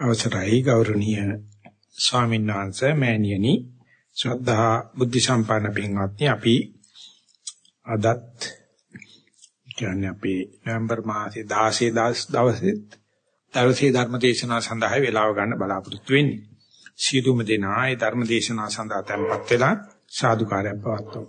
අවසරයි ගෞරවනීය ස්වාමීන් වහන්සේ මෑණියනි ශ්‍රද්ධා බුද්ධ සම්පන්න පින්වත්නි අපි අදත් කියන්නේ අපේ නොවැම්බර් මාසේ 16 දවසේ දවසේ ධර්ම දේශනාව සඳහා වේලාව ගන්න බලාපොරොත්තු වෙන්නේ. සියලුම දෙනා ඒ ධර්ම දේශනාව සඳහා tempත් වෙලා සාදුකාරයක් පවත්වමු.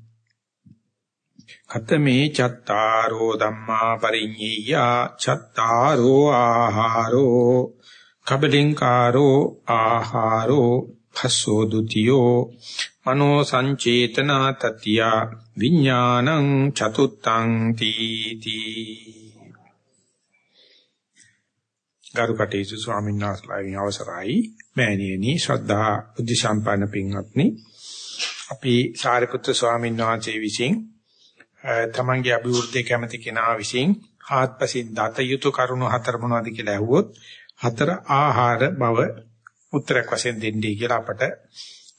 කතමේ චත්තාරෝ ධම්මා පරිඤ්ඤය චත්තාරෝ ආහාරෝ කබලින්කාරෝ ආහාරෝ භස්සෝ ဒ ුතියෝ මනෝ සංචේතනා තතිය විඥානං චතුත්තං තීති ගරුකටේසු ස්වාමීන් වහන්සේලාගෙන් අවසරයි. මෑණියනි ශ්‍රද්ධා බුද්ධ සම්පන්න පින්වත්නි අපි සාරිපුත්‍ර ස්වාමීන් වහන්සේ විසින් තමන්ගේ අභිවෘද්ධිය කැමති කෙනා විසින් ආත්පසින් දත යුතු කරුණු හතර මොනවද කියලා ඇහුවොත් හතර ආහාර බව උත්තරයක් වශයෙන් දෙන්නේ කියලා අපට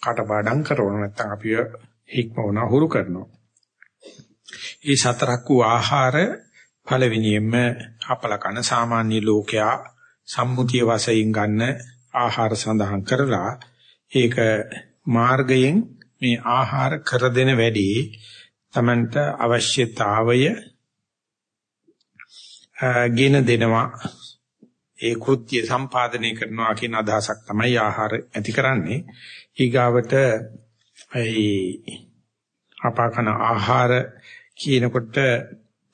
කටපාඩම් කරනවා නැත්නම් අපිව හික්මවන හුරු කරනවා. මේ සතරක් වූ ආහාර පළවෙනියෙන්ම අපල කන සාමාන්‍ය ලෝකයා සම්මුතිය වශයෙන් ගන්න ආහාර සඳහන් කරලා ඒක මාර්ගයෙන් මේ ආහාර කර දෙන වැඩි තමන්ට අවශ්‍යතාවය ගෙන දෙනවා. ඒ කෘත්‍ය සම්පාදනය කරනවා කියන අදහසක් තමයි ආහාර ඇති කරන්නේ. ඊගාවට ඒ අපාකන ආහාර කියනකොට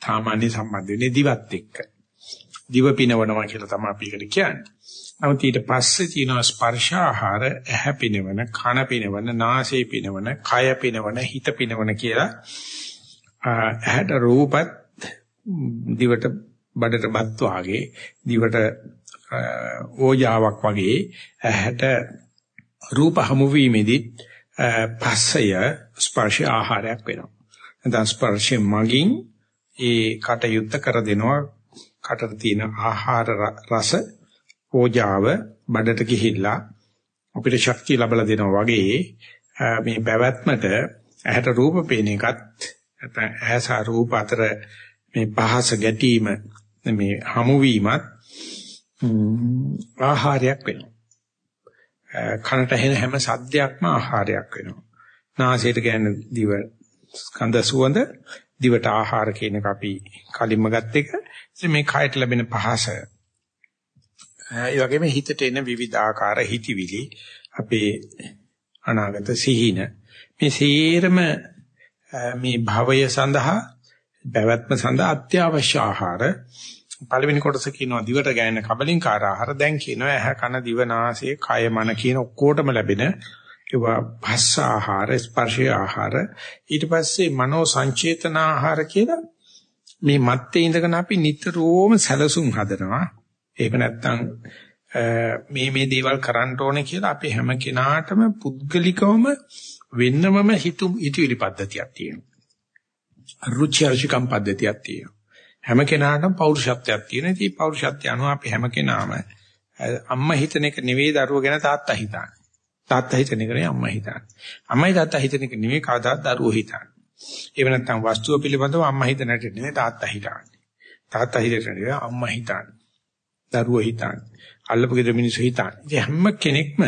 සාමාන්‍ය සම්බන්ධ වෙන්නේ දිවත් එක්ක. දිව පිනවනවා කියලා තමයි අපි ඒකට කියන්නේ. නමුත් ඊට පස්සේ තියෙනවා ස්පර්ශ ආහාර, ඇහැ පිනවන, කන පිනවන, නාසය පිනවන, කය පිනවන, හිත පිනවන කියලා ඇහැට රූපත් දිවට බඩට බත් වාගේ දිවට ඕජාවක් වගේ ඇහැට රූප හමු වීමෙදි පස්සය ස්පර්ශ ආහාරයක් වෙනවා. නැත්නම් ස්පර්ශයෙන් මගින් ඒ කටයුත්ත කර දෙනවා කටට තියෙන ආහාර රස ඕජාව බඩට ගිහිල්ලා අපිට ශක්තිය ලබලා දෙනවා වගේ මේ පැවැත්මට ඇහැට රූප පේන එකත් ඇහැ සහ රූප අතර මේ පහස ගැටීම මේ හමු වීමත් ආහාරයක් වෙනවා. කනට ඇහෙන හැම සද්දයක්ම ආහාරයක් වෙනවා. නාසයට ගෑන දිව ස්කන්ධ සුවඳ දිවට ආහාර කියන එක අපි කලින්ම ගත්ත එක. ඉතින් මේ කයට ලැබෙන පහස ඒ වගේම හිතට එන විවිධාකාර හිතිවිලි අපේ අනාගත සිහින. මේ සීරම මේ භවය සඳහා පැවැත්ම සඳහා අත්‍යවශ්‍ය ආහාර. පළවෙනි කොටස කියනවා දිවට ගෑන කබලින්කාර ආහාර. දැන් කියනවා ඇහ කන දිව නාසය කය මන කියන ඔක්කොටම ලැබෙන ඒවා භස්ස ආහාර ස්පර්ශ ආහාර. ඊට පස්සේ මනෝ සංචේතන ආහාර කියලා මේ මත්තේ ඉඳගෙන අපි නිතරම සැලසුම් හදනවා. ඒක නැත්තම් මේ මේ දේවල් කරන්න ඕනේ කියලා අපි හැම කෙනාටම පුද්ගලිකවම වෙන්නමම හිතු හිතවිලි පද්ධතියක් තියෙනවා. රුචි අරුචිකම් පද්ධතියක් තියෙනවා. හැම කෙනාටම පෞරුෂත්වයක් තියෙනවා. ඉතින් පෞරුෂත්වය අනුව අපි හැම කෙනාම අම්මා හිතන එක නෙවෙයි දරුවෝ ගැන තාත්තා හිතන්නේ. තාත්තා හිතන එක නෙවෙයි අම්මා හිතන්නේ. අම්මයි තාත්තා හිතන එක නෙවෙයි කවදාත් දරුවෝ හිතන්නේ. එහෙම නැත්නම් වස්තුව පිළිබඳව අම්මා හිතන හැටි නෙවෙයි තාත්තා හිතන්නේ. තාත්තා හිතන නෙවෙයි අම්මා හිතන්නේ. දරුවෝ හිතන්නේ. අල්ලපු ගෙදර මිනිස්සු හිතන්නේ. ඉතින් හැම කෙනෙක්ම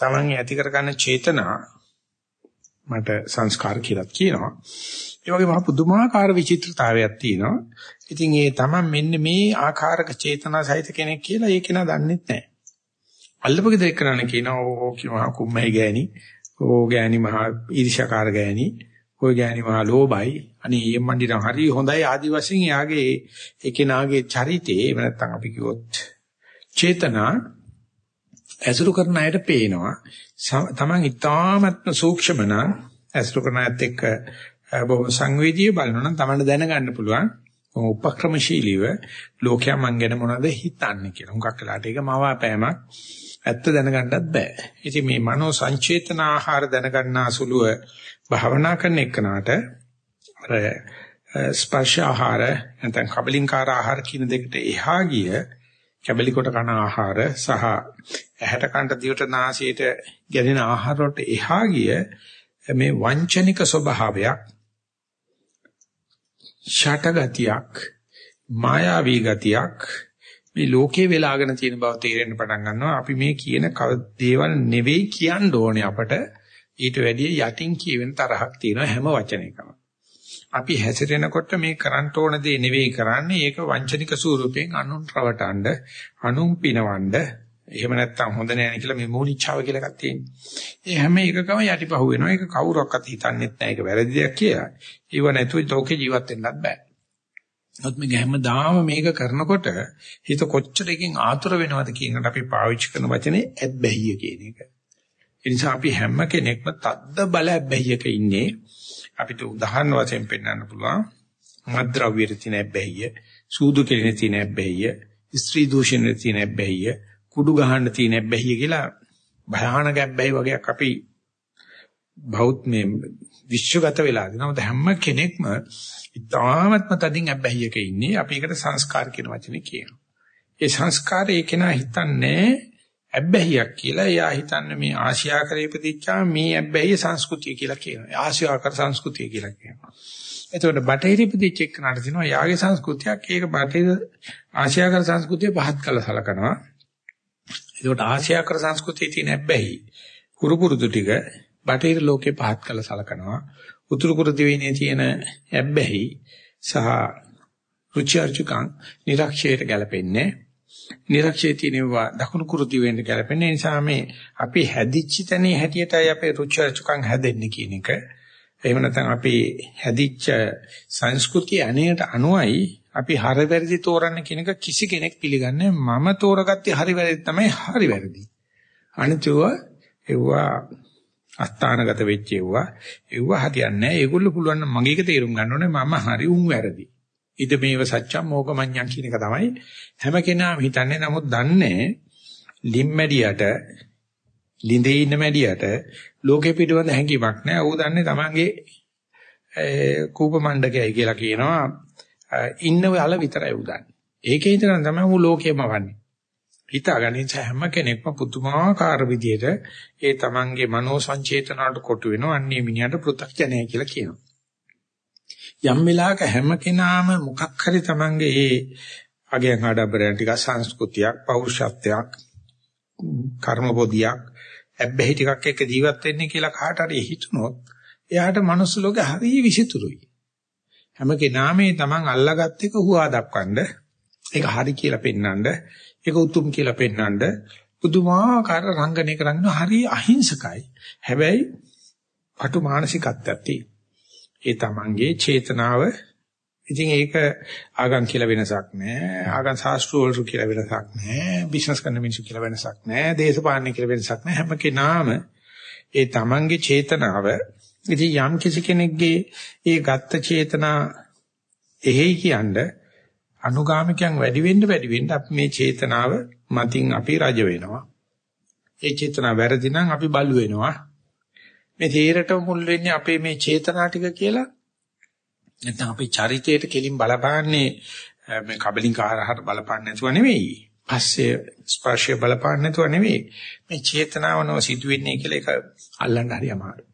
තමන් ඇති කරගන්න චේතනා මට සංස්කාර කියලා කියනවා. ඒ වගේම මහ පුදුමාකාර විචිත්‍රතාවයක් තියෙනවා. ඉතින් ඒ තමන් මෙන්න මේ ආකාරක චේතනා සහිත කෙනෙක් කියලා ඒක නා දන්නේ නැහැ. අල්ලපු ගෙදර එක්කනනේ කියනවා ඕ කියනවා කුම්මයි ගෑණි. ඕ ගෑණි මහා ඊර්ෂ්‍යාකාර ගෑණි. ඔය ගෑණි මහා ලෝබයි. අනේ ඊයම්මන්ඩි නම් හරි හොඳයි ආදි වශයෙන් එයාගේ ඒකේ නාගේ චරිතේ එහෙම නැත්නම් අපි කිව්වොත් චේතනා ඇසුරු කරන අයට පේනවා. Taman ඊ타ත්ම සූක්ෂම නම් ඇසුරු කරන අයත් එක්ක බොහොම සංවේදීව බලනවා නම් Taman දැනගන්න පුළුවන්. උපක්‍රමශීලීව ලෝකයා මං ගැන මොනවද හිතන්නේ කියලා. හුඟක් වෙලාට ඒක මවාපෑමක් ඇත්ත දැනගන්නත් බෑ. ඉතින් මේ මනෝ සංචේතන ආහාර දැනගන්නා සුළුව භාවනා කරන එකනට අර ස්පර්ශ ආහාර නැත්නම් කබලින්කාර ආහාර කියන දෙකට එහා ගිය කැබලි කොට කන ආහාර සහ ඇහැට කන්ට දිවට නාසයට ගැලෙන ආහාර වලට එහා ගිය මේ වංචනික ස්වභාවයක් ෂටගතියක් මායාවී ගතියක් මේ ලෝකේ වෙලාගෙන තියෙන බව තේරෙන්න පටන් ගන්නවා. අපි මේ කියන දේවල් නෙවෙයි කියන්න ඕනේ අපට. ඊට වැඩිය යටින් කියවෙන තරහක් තියෙනවා හැම වචනයකම අපි හැසිරෙනකොට මේ කරන්න ඕන දේ නෙවෙයි කරන්නේ ඒක වංචනික ස්වරූපයෙන් අනුන් රවටඬ අනුන් පිනවඬ එහෙම නැත්නම් හොඳ නෑ කියලා මේ මූලිච්ඡාව කියලා එකක් තියෙනවා. ඒ හැම එකකම යටිපහුව වෙනවා. ඒක කවුරක්වත් හිතන්නේත් නෑ ඒක වැරදි දෙයක් කියලා. ඒව නැතුව ලෝකේ ජීවත් වෙන්නත් බෑ. නමුත් මේ හැමදාම මේක කරනකොට හිත කොච්චරකින් ආතුර වෙනවද කියනකට අපි පාවිච්චි කරන වචනේ ඇබ්බැහිය කියන එක. ඒ නිසා අපි හැම කෙනෙක්ම තද්ද බල ඇබ්බැහියක ඉන්නේ. අපිට උදාහරණ වශයෙන් පෙන්වන්න පුළුවන් මද්ද්‍රව්‍යයේ තියෙන ඇබ්බැහිය, සූදු කෙලිනේ තියෙන ඇබ්බැහිය, ස්ත්‍රී දූෂණයේ තියෙන ඇබ්බැහිය, කුඩු ගහන්න තියෙන ඇබ්බැහිය කියලා භයානක ඇබ්බැහි වගේක් අපි බෞද්ධ මේ විශ්වගත වෙලා දෙනවා. හැම කෙනෙක්ම ඉතාමත්ම තදින් ඇබ්බැහියක ඉන්නේ. අපි ඒකට සංස්කාර කියන වචනේ කියනවා. ඒ සංස්කාරය කෙනා හිතන්නේ ඇබ්බැහියක් කියලා. එයා හිතන්නේ මේ ආශ්‍යාකරේ ඉපදිච්චා මේ ඇබ්බැහිය සංස්කෘතිය කියලා කියනවා. ආශ්‍යාකර සංස්කෘතිය කියලා කියනවා. එතකොට බටහිර ඉපදිච්ච එක්කනට දිනවා යාගේ සංස්කෘතියක් ඒක බටහිර ආශ්‍යාකර සංස්කෘතිය පහත් කළ සලකනවා. එතකොට ආශ්‍යාකර සංස්කෘතියේ තියෙන ඇබ්බැහි කුරු පුරුදු ටික බටහිර ලෝකේ පහත් කළ සලකනවා. උතුරු කුරු දිවයිනේ තියෙන ඇබ්බැහි සහ රුචි අරුචිකං නිරක්ෂයට ගැලපෙන්නේ නිරක්ෂයේ තියෙනවා දකුණු කුරුති වෙන්න ගැලපෙන නිසා මේ අපි හැදිච්ච තැනේ හැටියටයි අපේ රුචි අරුචිකං හැදෙන්නේ කියන එක. එහෙම නැත්නම් අපි හැදිච්ච සංස්කෘතිය අනේට අනුවයි අපි හරි වැරදි තෝරන්න කියන එක කිසි කෙනෙක් පිළිගන්නේ මම තෝරගත්තේ හරි වැරදි තමයි හරි වැරදි. අනිතුව එවුවා අස්ථානගත වෙච්ච එවුවා එවුවා හරියන්නේ නැහැ. ඒගොල්ලෝ පුළුවන් නම් මගේ එක තේරුම් ගන්න ඕනේ මම හරි උන් වැරදි. ඉද මේව සත්‍යම් මොකමඤ්ඤං කියන එක තමයි හැම කෙනාම හිතන්නේ නමුත් දන්නේ ලිම්මැඩියට ලිඳේ ඉන්න මැඩියට ලෝකෙ පිටවඳ හැංගීමක් නැහැ. ඌ දන්නේ තමන්ගේ කූප මණ්ඩකයයි කියලා කියනවා. ඉන්න වල විතරයි ඌ දන්නේ. ඒකේ ඉඳන් තමයි ඌ ලෝකෙම වන්නේ. හිතාගන්න හැම කෙනෙක්ම පුදුමාකාර විදියට ඒ තමන්ගේ මනෝ සංචේතනකට කොටු වෙනවා. අන්නේ මිනිහට පෘථග්ජනය කියලා කියනවා. යම් වෙලාවක හැම කෙනාම මොකක් හරි Tamange ඒ අගයන් ආඩම්බරයන් ටික සංස්කෘතියක් පෞරුෂත්වයක් කර්ම පොදියක් හැබැයි ටිකක් එක්ක ජීවත් වෙන්නේ කියලා කාට හරි හිතුනොත් එයාට මනුස්ස ලෝකේ හරි විසිතුරුයි. හැම කෙනාම මේ Taman අල්ලාගත් එක හුවා දක්වන්න ඒක හරි කියලා පෙන්වන්න ඒක උතුම් කියලා පෙන්වන්න පුදුමාකාර රංගනයක රංගන හරි අහිංසකයි. හැබැයි අටු මානසිකත්වයක් තියෙනවා. ඒ තමන්ගේ චේතනාව. ඉතින් ඒක ආගම් කියලා වෙනසක් නැහැ ආගම් ශාස්ත්‍ර වලට කියලා වෙනසක් නැහැ බිස්නස් කරන මිනිස්සු කියලා වෙනසක් නැහැ දේශපාලන කියලා වෙනසක් නැහැ හැම කෙනාම ඒ තමන්ගේ චේතනාව. ඉතින් යම් කිසි කෙනෙක්ගේ ඒ ගත්ත චේතනා එහෙයි කියන්නේ අනුගාමිකයන් වැඩි වෙන්න වැඩි වෙන්න අපි මේ චේතනාව මතින් අපි රජ වෙනවා. ඒ චේතනාව වැරදි නම් අපි බලු වෙනවා. මේ තීරට මුල් වෙන්නේ අපේ මේ චේතනා ටික කියලා නැත්නම් අපේ චරිතයට කෙලින් බලපාන්නේ මේ කබලින්කාරහට බලපාන්නේ නැතුව නෙවෙයි. පස්සේ ස්පර්ශය බලපාන්නේ නැතුව නෙවෙයි. මේ චේතනාවනව සිදුවෙන්නේ කියලා ඒක අල්ලන්න හරි අමාරුයි.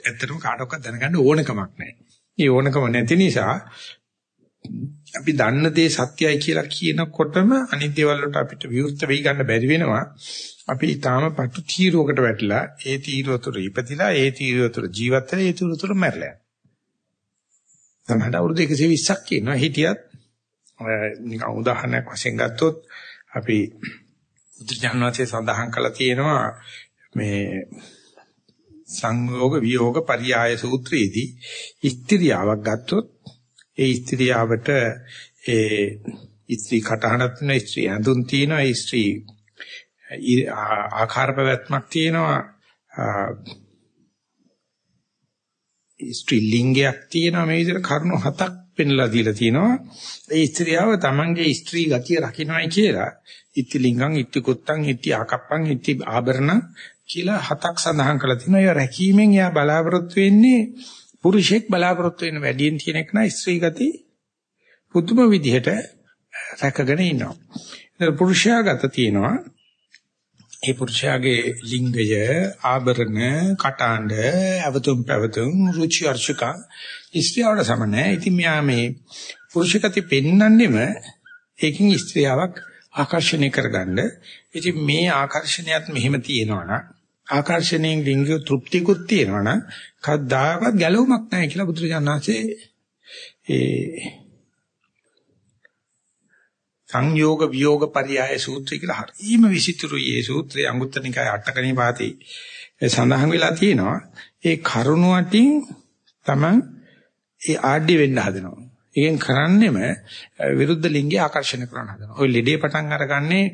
ඇත්තටම කාටවත් දැනගන්න ඕනකමක් නැහැ. මේ ඕනකම නැති නිසා අපි දන්න දේ සත්‍යයි කියලා කියනකොටම අනිත් දේවල් වලට අපිට විවෘත වෙයි ගන්න බැරි වෙනවා. අපි ඊටාම පටු තීරුවකට වැටිලා ඒ තීරුව තුර ඉපදිලා ඒ තීරුව තුර ජීවත් වෙලා ඒ තීරුව තුර මැරලා යනවා. තමයි අවුරුදු 120ක් කියනවා හිටියත් නිකන් උදාහරණයක් වශයෙන් ගත්තොත් අපි උද්‍රජානවාසේ සඳහන් කළා තියෙනවා මේ සංයෝග විయోగ පරියාය සූත්‍රයේදී ස්ත්‍රියාවක් ගත්තොත් ඒ ස්ත්‍රියාවට ඒ ස්ත්‍රී කටහඬක් තියෙනවා ස්ත්‍රී ඇඳුම් තියෙනවා ස්ත්‍රී ආකාර පැවැත්මක් තියෙනවා ස්ත්‍රී ලිංගයක් තියෙනවා මේ විදිහට කරුණු හතක් පෙන්ලා දීලා තියෙනවා. ඒ ස්ත්‍රියව තමන්ගේ ස්ත්‍රී ගතිය රකින්නයි කියලා. ඉති ලිංගං, ඉති කුත්තං, ඉති ආකප්පං, ඉති ආභරණ කියලා හතක් සඳහන් කරලා තිනවා. ඒ රැකීමෙන් එයා බලාපොරොත්තු වෙන්නේ පුරුෂයෙක් බලාපොරොත්තු වෙන වැඩියෙන් තියෙන එක නා ස්ත්‍රී ගති පුදුම විදිහට රැකගෙන ඉන්නවා. ඒතර පුරුෂයා ගත තියෙනවා ඒ පුරුෂයාගේ ලිංගය ආභරණ කටාඬ අවතුම් පැවතුම් රුචි අරුචික ස්ත්‍රියවට සම නැහැ. ඉතින් මෙයා මේ පුරුෂකති පෙන්වන්නෙම ඒකින් ස්ත්‍රියාවක් ආකර්ෂණය කරගන්න. ඉතින් මේ ආකර්ෂණයත් මෙහෙම තියෙනවනම් ආකර්ෂණයෙන් ලිංගික තෘප්තියකුත් තියෙනවනම් කවදාකවත් ගැලවුමක් නැහැ කියලා බුදුරජාණන් වහන්සේ ඒ සංයෝග විయోగ පරියාය සූත්‍රය කියලා හරීම විසිතුරුයි ඒ සූත්‍රය අංගුත්තර නිකාය අටකණී පාතේ සඳහන් වෙලා තියෙනවා ඒ කරුණ වටින් තමන් ඒ ආඩ්‍ය වෙන්න හදනවා. ඒකෙන් කරන්නේම විරුද්ධ ලිංගය ආකර්ෂණය කරන්න හදනවා. ওই ලෙඩේ පටන් අරගන්නේ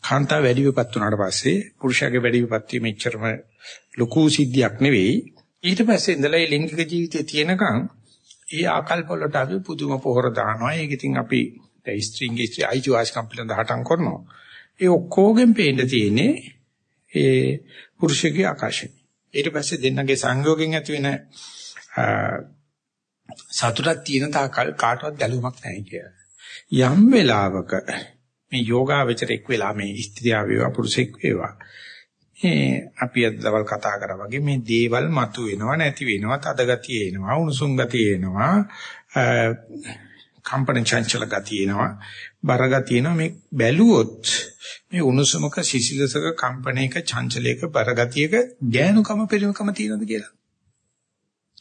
කාන්තාව වැඩි විපත් වුණාට පස්සේ පුරුෂයාගේ වැඩි විපත් වීම එච්චරම ලොකු සිද්ධියක් නෙවෙයි. ඊට පස්සේ ඉඳලා මේ ලිංගික ජීවිතයේ තියෙනකන් ඒ ආකල්ප වලට අපි පුදුම පොහොර දානවා. ඒක ඉතින් අපි දැන් ස්ත්‍රින්ගේ ස්ත්‍රී අයිතිවාසිකම් පිළිබඳ හටන් කරනවා. ඒ ඔක්කොගෙන් පේන්න තියෙන්නේ ඒ පුරුෂයාගේ ආකර්ෂණය. ඊට පස්සේ දෙන්නගේ සංයෝගයෙන් ඇති වෙන සතුටක් තියෙන තාකල් කාටවත් ගැලුමක් නැහැ කියලා. යම් වෙලාවක මේ යෝගාවචරෙක් වෙලා මේ ස්ත්‍රියා වේවා පුරුෂෙක් වේවා. මේ අපි අද දවල් කතා කරා වගේ මේ දේවල් මතු වෙනවා නැති වෙනවා තද ගතිය එනවා උණුසුම් ගතිය එනවා කම්පන චංචල ගතිය එනවා බර ගතිය එනවා. මේ බැලුවොත් මේ උණුසුමක සිසිලසක කම්පනයක චංචලයක බර ගතියක ගෑනුකම පරිමකම තියෙනවද කියලා?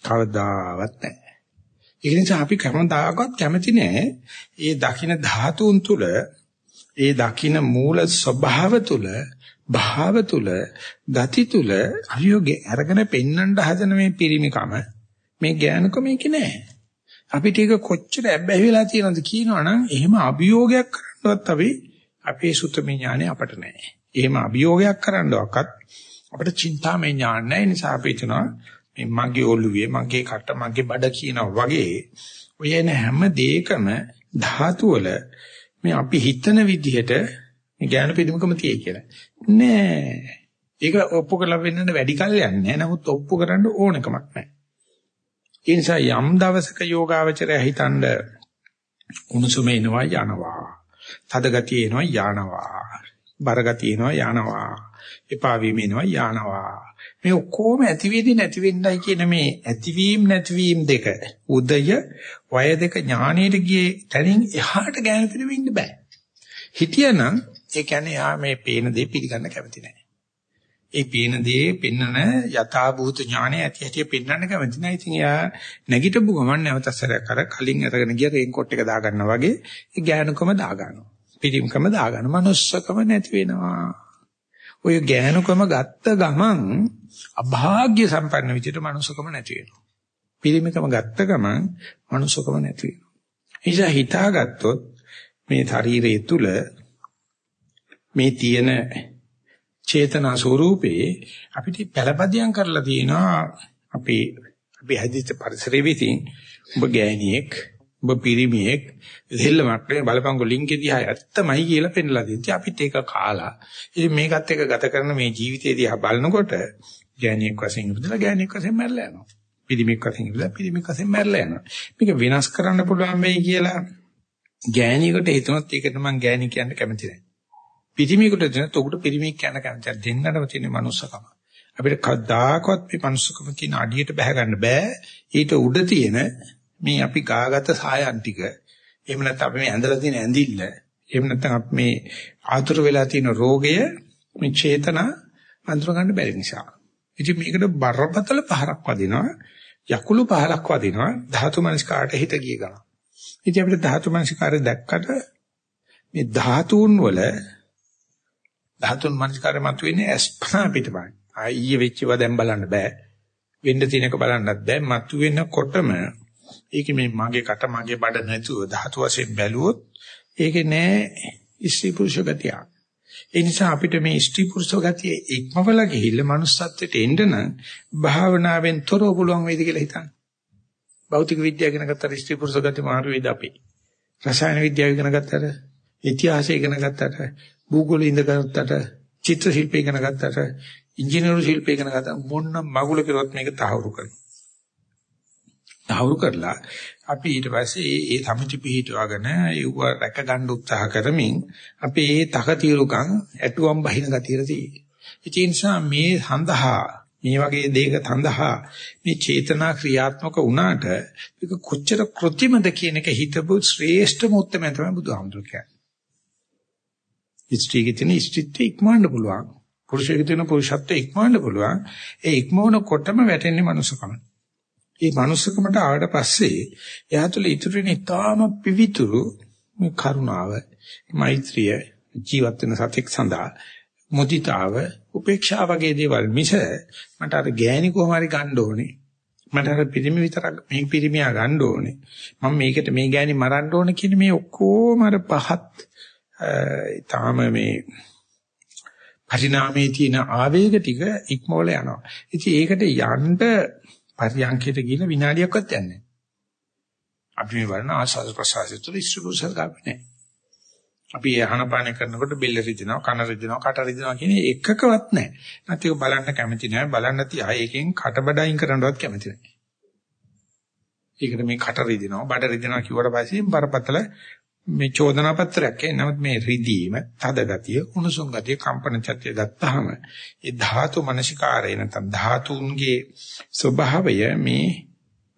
කවදාවත් නැහැ. ඒ නිසා අපි කවදාකවත් කැමති නෑ ඒ දකින්න ධාතුන් තුල ඒ දකින්න මූල ස්වභාව තුල භාව තුල ගති තුල අවියෝගේ අරගෙන පෙන්වන්න හදන මේ පිරිමිකම මේ ඥානකම මේක නෑ අපිට ඒක කොච්චර ඇබ්බැහි වෙලා තියෙනවද කියනවනම් එහෙම අභියෝගයක් කරන්නවත් අපි අපේ සුතමේ ඥානෙ අපට නෑ එහෙම අභියෝගයක් කරන්නවක්වත් අපිට චින්තාමය ඥාන නැහැ. නිසා අපි හිතනවා මේ මගේ ඔළුවේ මගේ කට මගේ බඩ කියනවා වගේ ඔය එන හැම දෙයකම ධාතු වල මේ අපි හිතන විදිහට මේ ඥාන පිළිමකම තියෙයි කියලා. නෑ. ඒක ඔප්පු කරලා වෙන්නට වැඩි කල් යන්නේ නෑ. නමුත් ඔප්පු කරන්න ඕනකමක් නෑ. ඒ නිසා යම් දවසක යෝගාවචරය හිතනද උණුසුම එනවා යනවා. තද ගතිය එනවා යනවා. බර ගතිය එනවා යනවා. එපා වීම එනවා යනවා. මේ ඔක්කොම ඇති වෙන්නේ නැති වෙන්නයි කියන මේ ඇතිවීම නැතිවීම දෙක උදය වය දෙක ඥානීයට ගියේ තනින් එහාට ගෑනු පිළිවෙන්න බෑ. හිටියනම් ඒ කියන්නේ යා මේ පේන දේ පිළිගන්න කැමති නැහැ. ඒ පේන දේ පෙන්නන යථාභූත ඥානය ඇති හැටි පෙන්වන්න කැමති නැහැ. ඉතින් යා නැගිටපු ගමන් නැවත සැරයක් අර කලින් අරගෙන ගිය රේන්කෝට් එක දාගන්නා වගේ ඒ ගෑනුකම දාගන්නවා. පිළිම්කම දාගන්නවා. මනුස්සකම නැති වෙනවා. ඔය ගෑනුකම ගත්ත ගමන් අභාග්‍ය සම්පන්න විදිහට මනුස්සකම නැති වෙනවා. පිරිමිකම ගත්ත ගමන් මනුස්සකම නැති වෙනවා. එනිසා හිතාගත්තොත් මේ ශරීරය තුල මේ තියෙන චේතනා ස්වરૂපේ අපිට පළපදියම් කරලා තියෙනවා අපේ අපි හැදිච්ච පරිසරෙ විසින් ඔබ ගෑණියෙක් ඔබ පිරිමියෙක් දෙල්ලමක් නේ බලපංගු ලින්කේ දිහා ඇත්තමයි කියලා පෙන්ලා දෙන්නේ. අපිත් ඒක කාලා. ඉතින් මේකත් එක්ක ගත කරන මේ ජීවිතය දිහා බලනකොට ගෑණියෙක් වශයෙන් ඉපදලා ගෑණියෙක් වශයෙන් මැරලා යනවා. පිරිමියෙක් වශයෙන් ඉපදලා පිරිමියෙක් වශයෙන් මැරලා යනවා. මේක වෙනස් කරන්න පුළුවන් වෙයි කියලා ගෑණියෙකුට හිතනොත් ඒකට මම ගෑණි කියන්න කැමති නැහැ. පිරිමියෙකුට දෙනත් උකට පිරිමියෙක් කියන්න කැමති නැහැ. දෙන්නටම තියෙන මනුස්සකම. අපිට කවදාකවත් මේ මනුස්සකම කියන අඩියට බහ ගන්න බෑ. ඊට උඩ තියෙන මේ අපි ගාගත සායන් ටික එහෙම නැත්නම් අපි මේ ඇඳලා තියෙන ඇඳිල්ල එහෙම නැත්නම් අපි මේ ආතුර වෙලා තියෙන රෝගය මේ චේතනා අඳුර ගන්න බැරි නිසා. ඉතින් මේකට බරපතල පහරක් වදිනවා යකුළු පහරක් වදිනවා ධාතු මනස්කාරට හිත ගිය ගමන්. ඉතින් අපිට ධාතු මනස්කාරය දැක්කට මේ ධාතුන් වල ධාතුන් මනස්කාරය මතුවෙන්නේ අස්පනා පිටපයි. ආ වෙච්චව දැන් බලන්න බෑ. වෙන්න තියෙනක බලන්නත් බෑ. මතුවෙනකොටම ඒකේ මේ මගේ කට මගේ බඩ නැතුව ධාතු වශයෙන් බැලුවොත් ඒකේ නෑ ස්ත්‍රී පුරුෂ ගතිය. ඒ නිසා අපිට මේ ස්ත්‍රී පුරුෂ ගතිය ඉක්මවල ගිහිල්ලා manussත්වයට එන්න නම් භාවනාවෙන් තොරව පුළුවන් වේද කියලා හිතන්න. භෞතික විද්‍යාව ඉගෙන ගත්තට ස්ත්‍රී පුරුෂ ගති මාරු වේද අපි. රසායන විද්‍යාව ඉගෙන ගත්තට, ඉතිහාසය ඉගෙන ගත්තට, භූගෝල ඉගෙන ගත්තට, චිත්‍ර ශිල්ප ඉගෙන ගත්තට, ඉංජිනේරු ශිල්ප ඉගෙන ගත්ත මොන මගුල කෙරුවත් මේක තහවුරු කරනවා. තහවුරු කරලා අපි ඊට පස්සේ ඒ සමිති පිහිටවගෙන ඒව රැක ගන්න උත්සාහ කරමින් අපි ඒ තකතිරුකම් ඇටුවම් බහින ගතියට තියෙන්නේ. ඒ නිසා මේ සඳහා මේ වගේ දෙයක සඳහා මේ චේතනා ක්‍රියාත්මක වුණාට ඒක කොච්චර કૃත්‍රිමද කියන එක හිතපු ශ්‍රේෂ්ඨම උත්තරම තමයි බුදුහාමුදුරු කියන්නේ. ඉස්ත්‍රිගේ තියෙන ඉස්ත්‍රිත්‍ය ඉක්මවන්න පුළුවන්. පුරුෂයෙකුගේ තියෙන පුරුෂත්වය ඉක්මවන්න පුළුවන්. ඒ ඉක්මවනකොටම වැටෙන්නේ මනුස්සකම. ඒ මනුස්සකමට ආවට පස්සේ එයා තුළ ඉතුරු වෙන ඉතාම පිවිතුරු කරුණාව, මෛත්‍රිය ජීවත් වෙන සතෙක් සඳහා මුදිතාව උපේක්ෂා වගේ දේවල් මිස මට අර ගෑණි කොහොම හරි ගන්න ඕනේ. මට අර පිරිමි විතරක් මේ පිරිමියා ගන්න ඕනේ. මම මේකට මේ ගෑණි මරන්න ඕනේ කියන මේ ඔක්කොම අර පහත් තාම මේ පරිණාමයේ තියෙන ආවේග ටික ඉක්මවල යනවා. ඉතින් ඒකට යන්න පරියන්කයට ගිහින් විනාඩියක්වත් යන්නේ නැහැ අපි මේ වරණ ආස්වාද ප්‍රසආසය තුළ ඉස්සුරුසල් ගාපේ නැහැ අපි ආහනපාන කරනකොට බෙල්ල රිදෙනවා, කන රිදෙනවා, කට රිදෙනවා කියන එකකවත් නැහැ. නැත්නම් ඒක බලන්න කැමති නැහැ. බලන්න තියා ඒකෙන් කටබඩයින් කරන්නවත් කැමති නැහැ. ඒකට මේ කට රිදෙනවා, බඩ රිදෙනවා කිව්වට පස්සේ බරපතල මේ චෝදනා පත්‍රයක්. ඒ නමුත් මේ රිදීම, තද ගතිය, උණුසුම් ගතිය, කම්පන චත්‍ය දත්තාම ඒ ධාතු මනසිකාරය නැත්නම් ධාතුන්ගේ ස්වභාවය මේ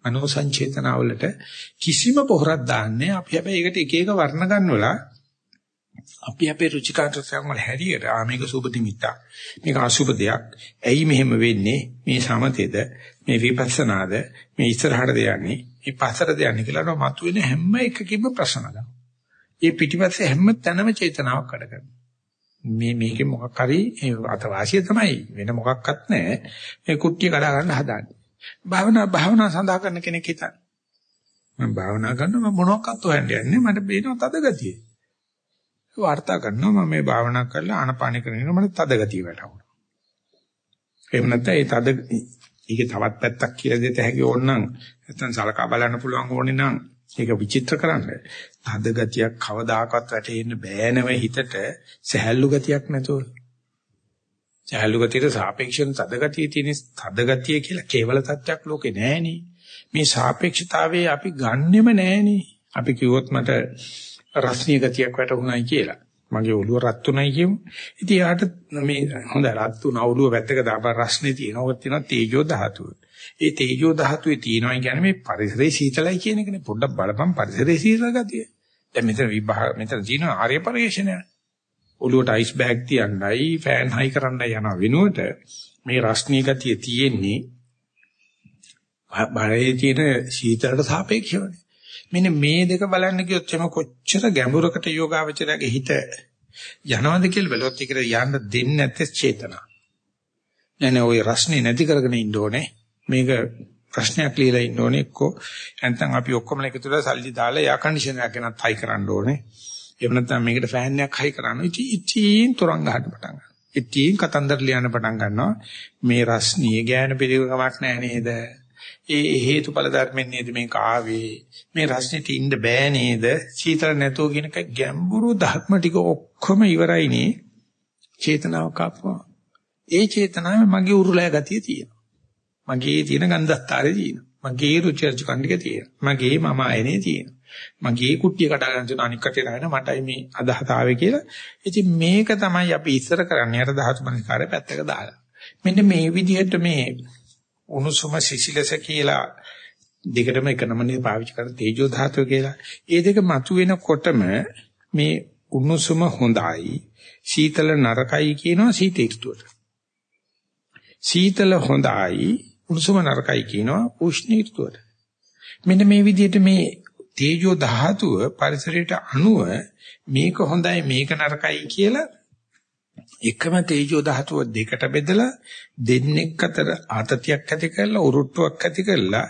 මනෝ සංචේතනාවලට කිසිම පොහොරක් දාන්නේ අපි හැබැයි ඒකට එක එක වර්ණ ගන්නවලා අපි අපේ රුචිකාර්ථයන් වල හැරියට ආ මේක සුබ නිමිත්තක්. මේක අසුබ දෙයක්. ඇයි මෙහෙම වෙන්නේ? මේ සමතේද? මේ විපස්සනාද? මේ ඉස්සරහට දෙයන්නේ මේ පස්සට දෙයන්නේ කියලා මතුවෙන හැම එකකින්ම ප්‍රශ්න ගන්නවා. ඒ පිටිපස්සේ හැම තැනම චේතනාවක් කඩ කරනවා. මේ මේකේ මොකක් හරි අතවාසිය තමයි වෙන මොකක්වත් නැහැ. මේ කුට්ටිය කඩා ගන්න හදාන්නේ. භාවනා භාවනා සඳහා කරන කෙනෙක් හිතන්නේ. මම භාවනා කරනවා මම මොනවක්වත් හොයන්න යන්නේ මට බේනවා තද ගතිය. වාර්තා කරනවා මම මේ භාවනා කරලා ආනපාන කරගෙන මට තද ගතිය වැටුණා. එහෙම නැත්නම් ඒ තද ඒකේ තවත් පැත්තක් කියලා දෙත හැකි ඕනනම් නැත්නම් සලකා බලන්න පුළුවන් ඕනේ නම් ඒක විචිත්‍ර කරන්න. තද ගතියක් කවදාකවත් වැටෙන්න බෑ නම හිතට සහැල්ලු ගතියක් නැතුව. සහැල්ලු ගතියට සාපේක්ෂව තද ගතිය තියෙන තද ගතිය කියලා කේවල තත්ත්වයක් ලෝකේ නෑනේ. මේ සාපේක්ෂතාවයේ අපි ගන්නෙම නෑනේ. අපි කිව්වොත් මට රස්නීය ගතියක් වැටුණයි කියලා. මගේ ඔළුව රත් උනායි කියමු. ඉතින් යාට මේ හොඳ රත් උන ඔළුව පැත්තක දාපන් රස්නේ තියෙනවා. ඔක තියෙනවා තේජෝ ධාතුව. ඒ තේජෝ ධාතුවේ තියෙනවා කියන්නේ මේ පරිසරයේ සීතලයි කියන එකනේ. පොඩ්ඩක් බලපන් පරිසරයේ සීතල ගතිය. දැන් මෙතන විභාග මෙතන තියෙනවා ආර්ය පරිශ්‍රණය. ඔළුවට අයිස් බෑග් තියන්නයි ෆෑන් හයි කරන්නයි යන වෙනුවට මේ රස්නීය ගතිය තියෙන්නේ බාහිරයේ තියෙන සීතලට සාපේක්ෂවනේ. මෙන්න මේ දෙක බලන්න කිව්වොත් එම කොච්චර ගැඹුරකට යෝගාවචරයේ හිත යනවද කියලා බලවත් එකට යන්න දෙන්නේ නැත්තේ චේතනා. නෑ නෑ ওই රස්නේ නැති කරගෙන ඉන්න ඕනේ. මේක ප්‍රශ්නයක් ලියලා ඉන්න ඕනේ එක්කෝ නැත්නම් අපි ඔක්කොම එකතු වෙලා සල්ලි දාලා එයා කන්ඩිෂන් එකක් ගෙනත් හයි කරන්න ඕනේ. එහෙම නැත්නම් මේකට ෆෑන් එකක් හයි කරන්න. ඉතින් ඉතින් තරංග ගන්න පටන් ගන්නවා. ඉතින් කතන්දර ලියන්න පටන් ගන්නවා. මේ රස්නිය ගෑන පිළිගමක් නෑ නේද? ඒ හේතුඵල ධර්මෙන් නේද මේක ආවේ මේ රස්නෙට ඉන්න බෑ නේද සීතල නැතෝ කියන එක ගැඹුරු ධර්ම ටික ඔක්කොම ඉවරයිනේ චේතනාව කපුවා ඒ චේතනාවේ මගේ උරුලෑ ගතිය තියෙනවා මගේ තියෙන ගන්ධස්තරේ තියෙනවා. මගේ රුචර්ජ කණ්ඩික තියෙනවා. මගේ මම ආයනේ තියෙනවා. මගේ කුට්ටිය කඩා ගන්න තියෙන අනික් කටේ නැවෙන මටයි මේ අදහස ආවේ කියලා. ඉතින් මේක තමයි අපි ඉස්සර කරන්නේ. අර ධාතු මනස්කාරය පැත්තක දාලා. මෙන්න මේ විදිහට මේ උණුසුම සිසිලස කියලා දෙකටම එක නමනේ පාවිච්චි කරන තේජෝ ධාතුව කියලා. ඒ දෙක මතුවෙනකොටම මේ උණුසුම හොඳයි සීතල නරකයි කියනවා සීතීර්තුවට. සීතල හොඳයි උණුසුම නරකයි කියනවා උෂ්ණීර්තුවට. මෙන්න මේ විදිහට මේ තේජෝ ධාතුව පරිසරයට අනුව මේක හොඳයි මේක නරකයි කියලා එකම තේජෝ ධාතුව දෙකට බෙදලා දෙන්නෙක් අතර ආතතියක් ඇති කරලා උරුට්ටුවක් ඇති කරලා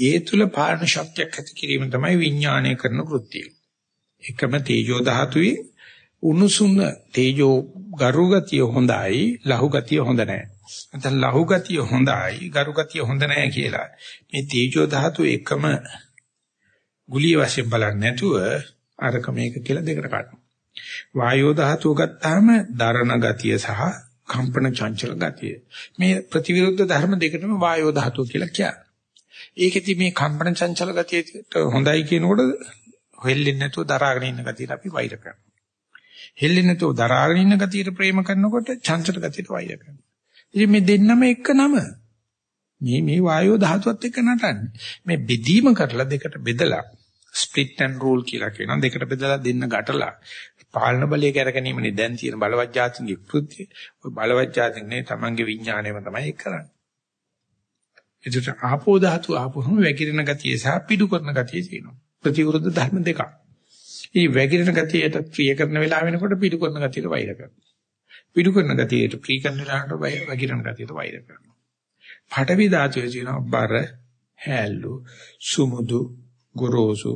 ඒ තුල පාලන ශක්තියක් ඇති කිරීම තමයි විඥාණය කරන කෘත්‍යය. එකම තේජෝ ධාතුවේ උණුසුම තේජෝ ගරු ගතිය හොඳයි ලහු ගතිය හොඳ නැහැ. නැත්නම් ලහු ගතිය හොඳයි, ගරු ගතිය හොඳ නැහැ කියලා. මේ තේජෝ ධාතු එකම ගුලිය වශයෙන් බලන්නේ නැතුව අරක මේක කියලා දෙකට කඩනවා. වායෝ ධාතුව ගත්තාම දරණ ගතිය සහ කම්පන චංචල ගතිය. මේ ප්‍රතිවිරුද්ධ ධර්ම දෙකටම වායෝ ධාතුව කියලා කියන්නේ. ඒකෙදි මේ කම්පන චංචල ගතියට හොඳයි කියනකොට හෙල්ලෙන්නේ නැතුව දරාගෙන ඉන්න ගතියට අපි වෛර කරනවා. හෙල්ලෙන්නේ නැතුව දරාගෙන ඉන්න ගතියට ප්‍රේම කරනකොට චංචල ගතියට වෛර කරනවා. ඉතින් මේ දෙන්නම එක නම. මේ මේ වායෝ ධාතුවත් එක්ක නටන්නේ. මේ බෙදීම කරලා දෙකට බෙදලා ස්ප්ලිට් ඇන්ඩ් රූල් කියලා කියනවා. දෙකට බෙදලා දෙන්න ගැටලා පාලන බලය කරගැනීමනේ දැන් තියෙන බලවත් ජාතින්ගේ කෘත්‍ය. ওই බලවත් ජාතින්නේ තමන්ගේ විඥාණයම තමයි ඒක කරන්නේ. එදිට ආපෝ ධාතු ආපෝම වැగిරෙන ගතිය සහ පිඩු කරන ගතිය තියෙනවා. ප්‍රතිවිරුද්ධ ධර්ම දෙකක්. මේ වැగిරෙන ගතියට ක්‍රිය කරන වෙලාව වෙනකොට පිඩු කරන ගතියට වෛර කරනවා. පිටු කරන ගතියට ප්‍රිය කරන වෙලාවට වැగిරෙන ගතියට වෛර කරනවා. පඨවි ධාතුවේ තියෙනවා බර, හැල්ලු, සුමුදු, ගොරෝසු,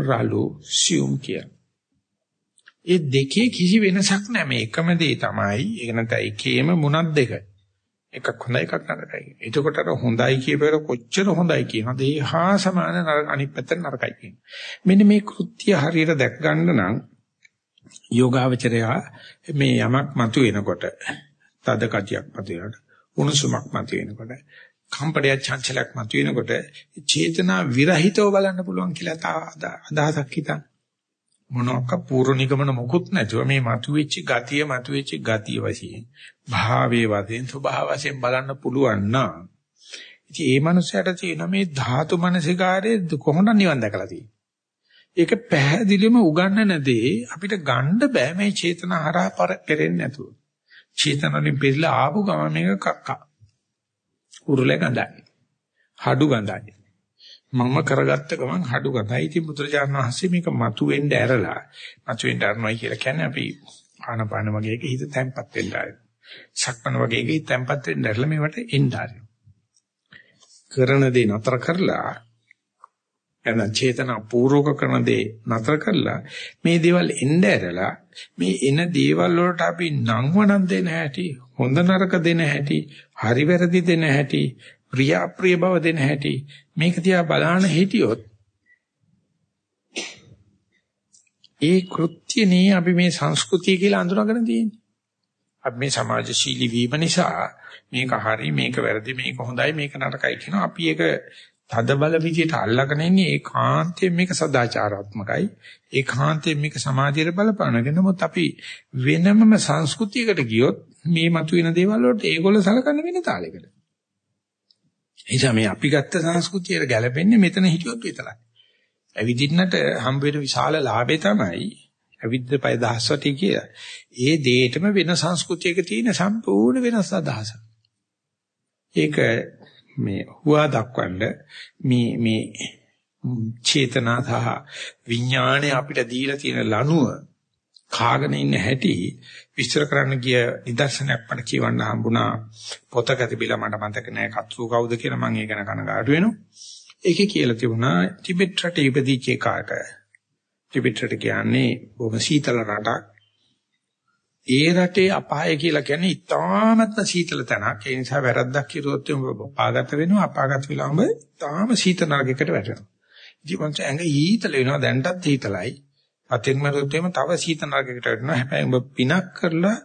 රළු, සියුම් කියන. ඒ දෙකේ කිසි වෙනසක් නැහැ. මේ එකම දේ තමයි. ඒක නැත්නම් එකේම මුණක් දෙක. එකක් හොඳයි එකක් නරකයි. එතකොට අර හොඳයි කියපේර කොච්චර හොඳයි කියනද ඒ හා සමාන අනිත් පැත්ත නරකයි කියන. මෙන්න මේ කෘත්‍ය හරියට දැක් ගන්න නම් යෝගාවචරයා මේ යමක් මතුවෙනකොට තද කතියක් මතුවෙනකොට උණුසුමක් මතුවෙනකොට කම්පඩය චංචලයක් මතුවෙනකොට චේතනා විරහිතව බලන්න පුළුවන් කියලා අදහසක් හිතන්න. මොනවාක පූර්ව නිගමන මොකුත් නැතුව මේ මතුවෙච්ච ගතිය මතුවෙච්ච ගතිය වශයෙන් භාවයේ වශයෙන් ස්වභාව වශයෙන් බලන්න පුළුවන් නම් ඉතින් ඒ මනුස්සයාට තියෙන මේ ධාතු මනසිකාරයේ කොහොමද නිවන් දැකලා තියෙන්නේ ඒක පැහැදිලිවම උගන්නන දේ අපිට ගන්න බෑ මේ චේතනා හරහා පෙරෙන්නේ නැතුව චේතනාවෙන් පෙරලා ආපු ගම මේක කක්කා උරුල ගඳයි හඩු ගඳයි මම කරගත්ත ගමන් හඩු ගතයි. ඉතින් බුදුරජාණන් වහන්සේ මේක මතුවෙන්න ඇරලා මතුවෙන්න අරනවා කියලා කියන්නේ අපි ආනපාන වගේ එක හිත තැම්පත් වෙන්න ආරයි. සක්මන වගේ එක හිත තැම්පත් වෙන්න ඇරලා මේවට එන්න ආරයි. කරන දේ නතර කරලා එන චේතනා පූර්වක කරන දේ නතර කරලා මේ දේවල් එන්න ඇරලා මේ එන දේවල් වලට අපි නම් වණන් දෙන හැටි හොඳ නරක දෙන හැටි හරි වැරදි දෙන හැටි ප්‍රිය අප්‍රිය බව දෙන හැටි මේක දිහා බලන හිටියොත් ඒ කෘත්‍යනේ අපි මේ සංස්කෘතිය කියලා අඳුරගෙන තියෙන්නේ. අපි මේ සමාජශීලී වීම නිසා මේක හරි මේක වැරදි මේක හොඳයි මේක නරකයි කියනවා. අපි ඒක තද බල විදියට අල්ලගෙන ඉන්නේ ඒකාන්තයෙන් මේක සදාචාරාත්මකයි. ඒකාන්තයෙන් මේක සමාජීය බලපානගෙන නමුත් අපි වෙනමම සංස්කෘතියකට ගියොත් මේ මතුවෙන දේවල් වලට ඒගොල්ලෝ සලකන්නේ වෙන තාලයකට. එනිසා මේ අපි ගත්ත සංස්කෘතියට ගැලපෙන්නේ මෙතන හිටියොත් විතරයි. ඇවිදින්නට හම්බ වෙන විශාල ලාභය තමයි ඇවිද්ද පය දහස්වටි කියලා. ඒ දෙයටම වෙන සංස්කෘතියක තියෙන සම්පූර්ණ වෙනස් අදහසක්. ඒක මේ හුවා දක්වන්න මේ මේ චේතනා සහ විඥාණය අපිට දීලා තියෙන ලනුව කාගෙන ඉන්න හැටි විස්තර කරන්න ගිය නිදර්ශනයක් මට කියවන්න හම්බුණා. පොතක තිබිලා මට මතක නෑ කතරු කවුද කියලා මම ඒක ගැන කනගාටු වෙනවා. ඒකේ කියලා තිබුණා ටිබෙට් රටේ ඉපදිච්ච කාට ටිබෙට් රට කියන්නේ බොහොම සීතල රටක්. ඒ රටේ අපාය කියලා කියන්නේ ඉතාමත්ම සීතල තැනක් ඒ නිසා වැරද්දක් කිරුවොත් උඹ අපාගත වෙනවා අපාගත වෙලාම තාම සීත නරකයකට වැටෙනවා ජීවන්ත ඇඟ ඊතල වෙනවා දැන්ටත් ඊතලයි අතින් මරුත්තේම තව සීත නරකයකට වැටෙනවා. හැබැයි උඹ පිනක් කරලා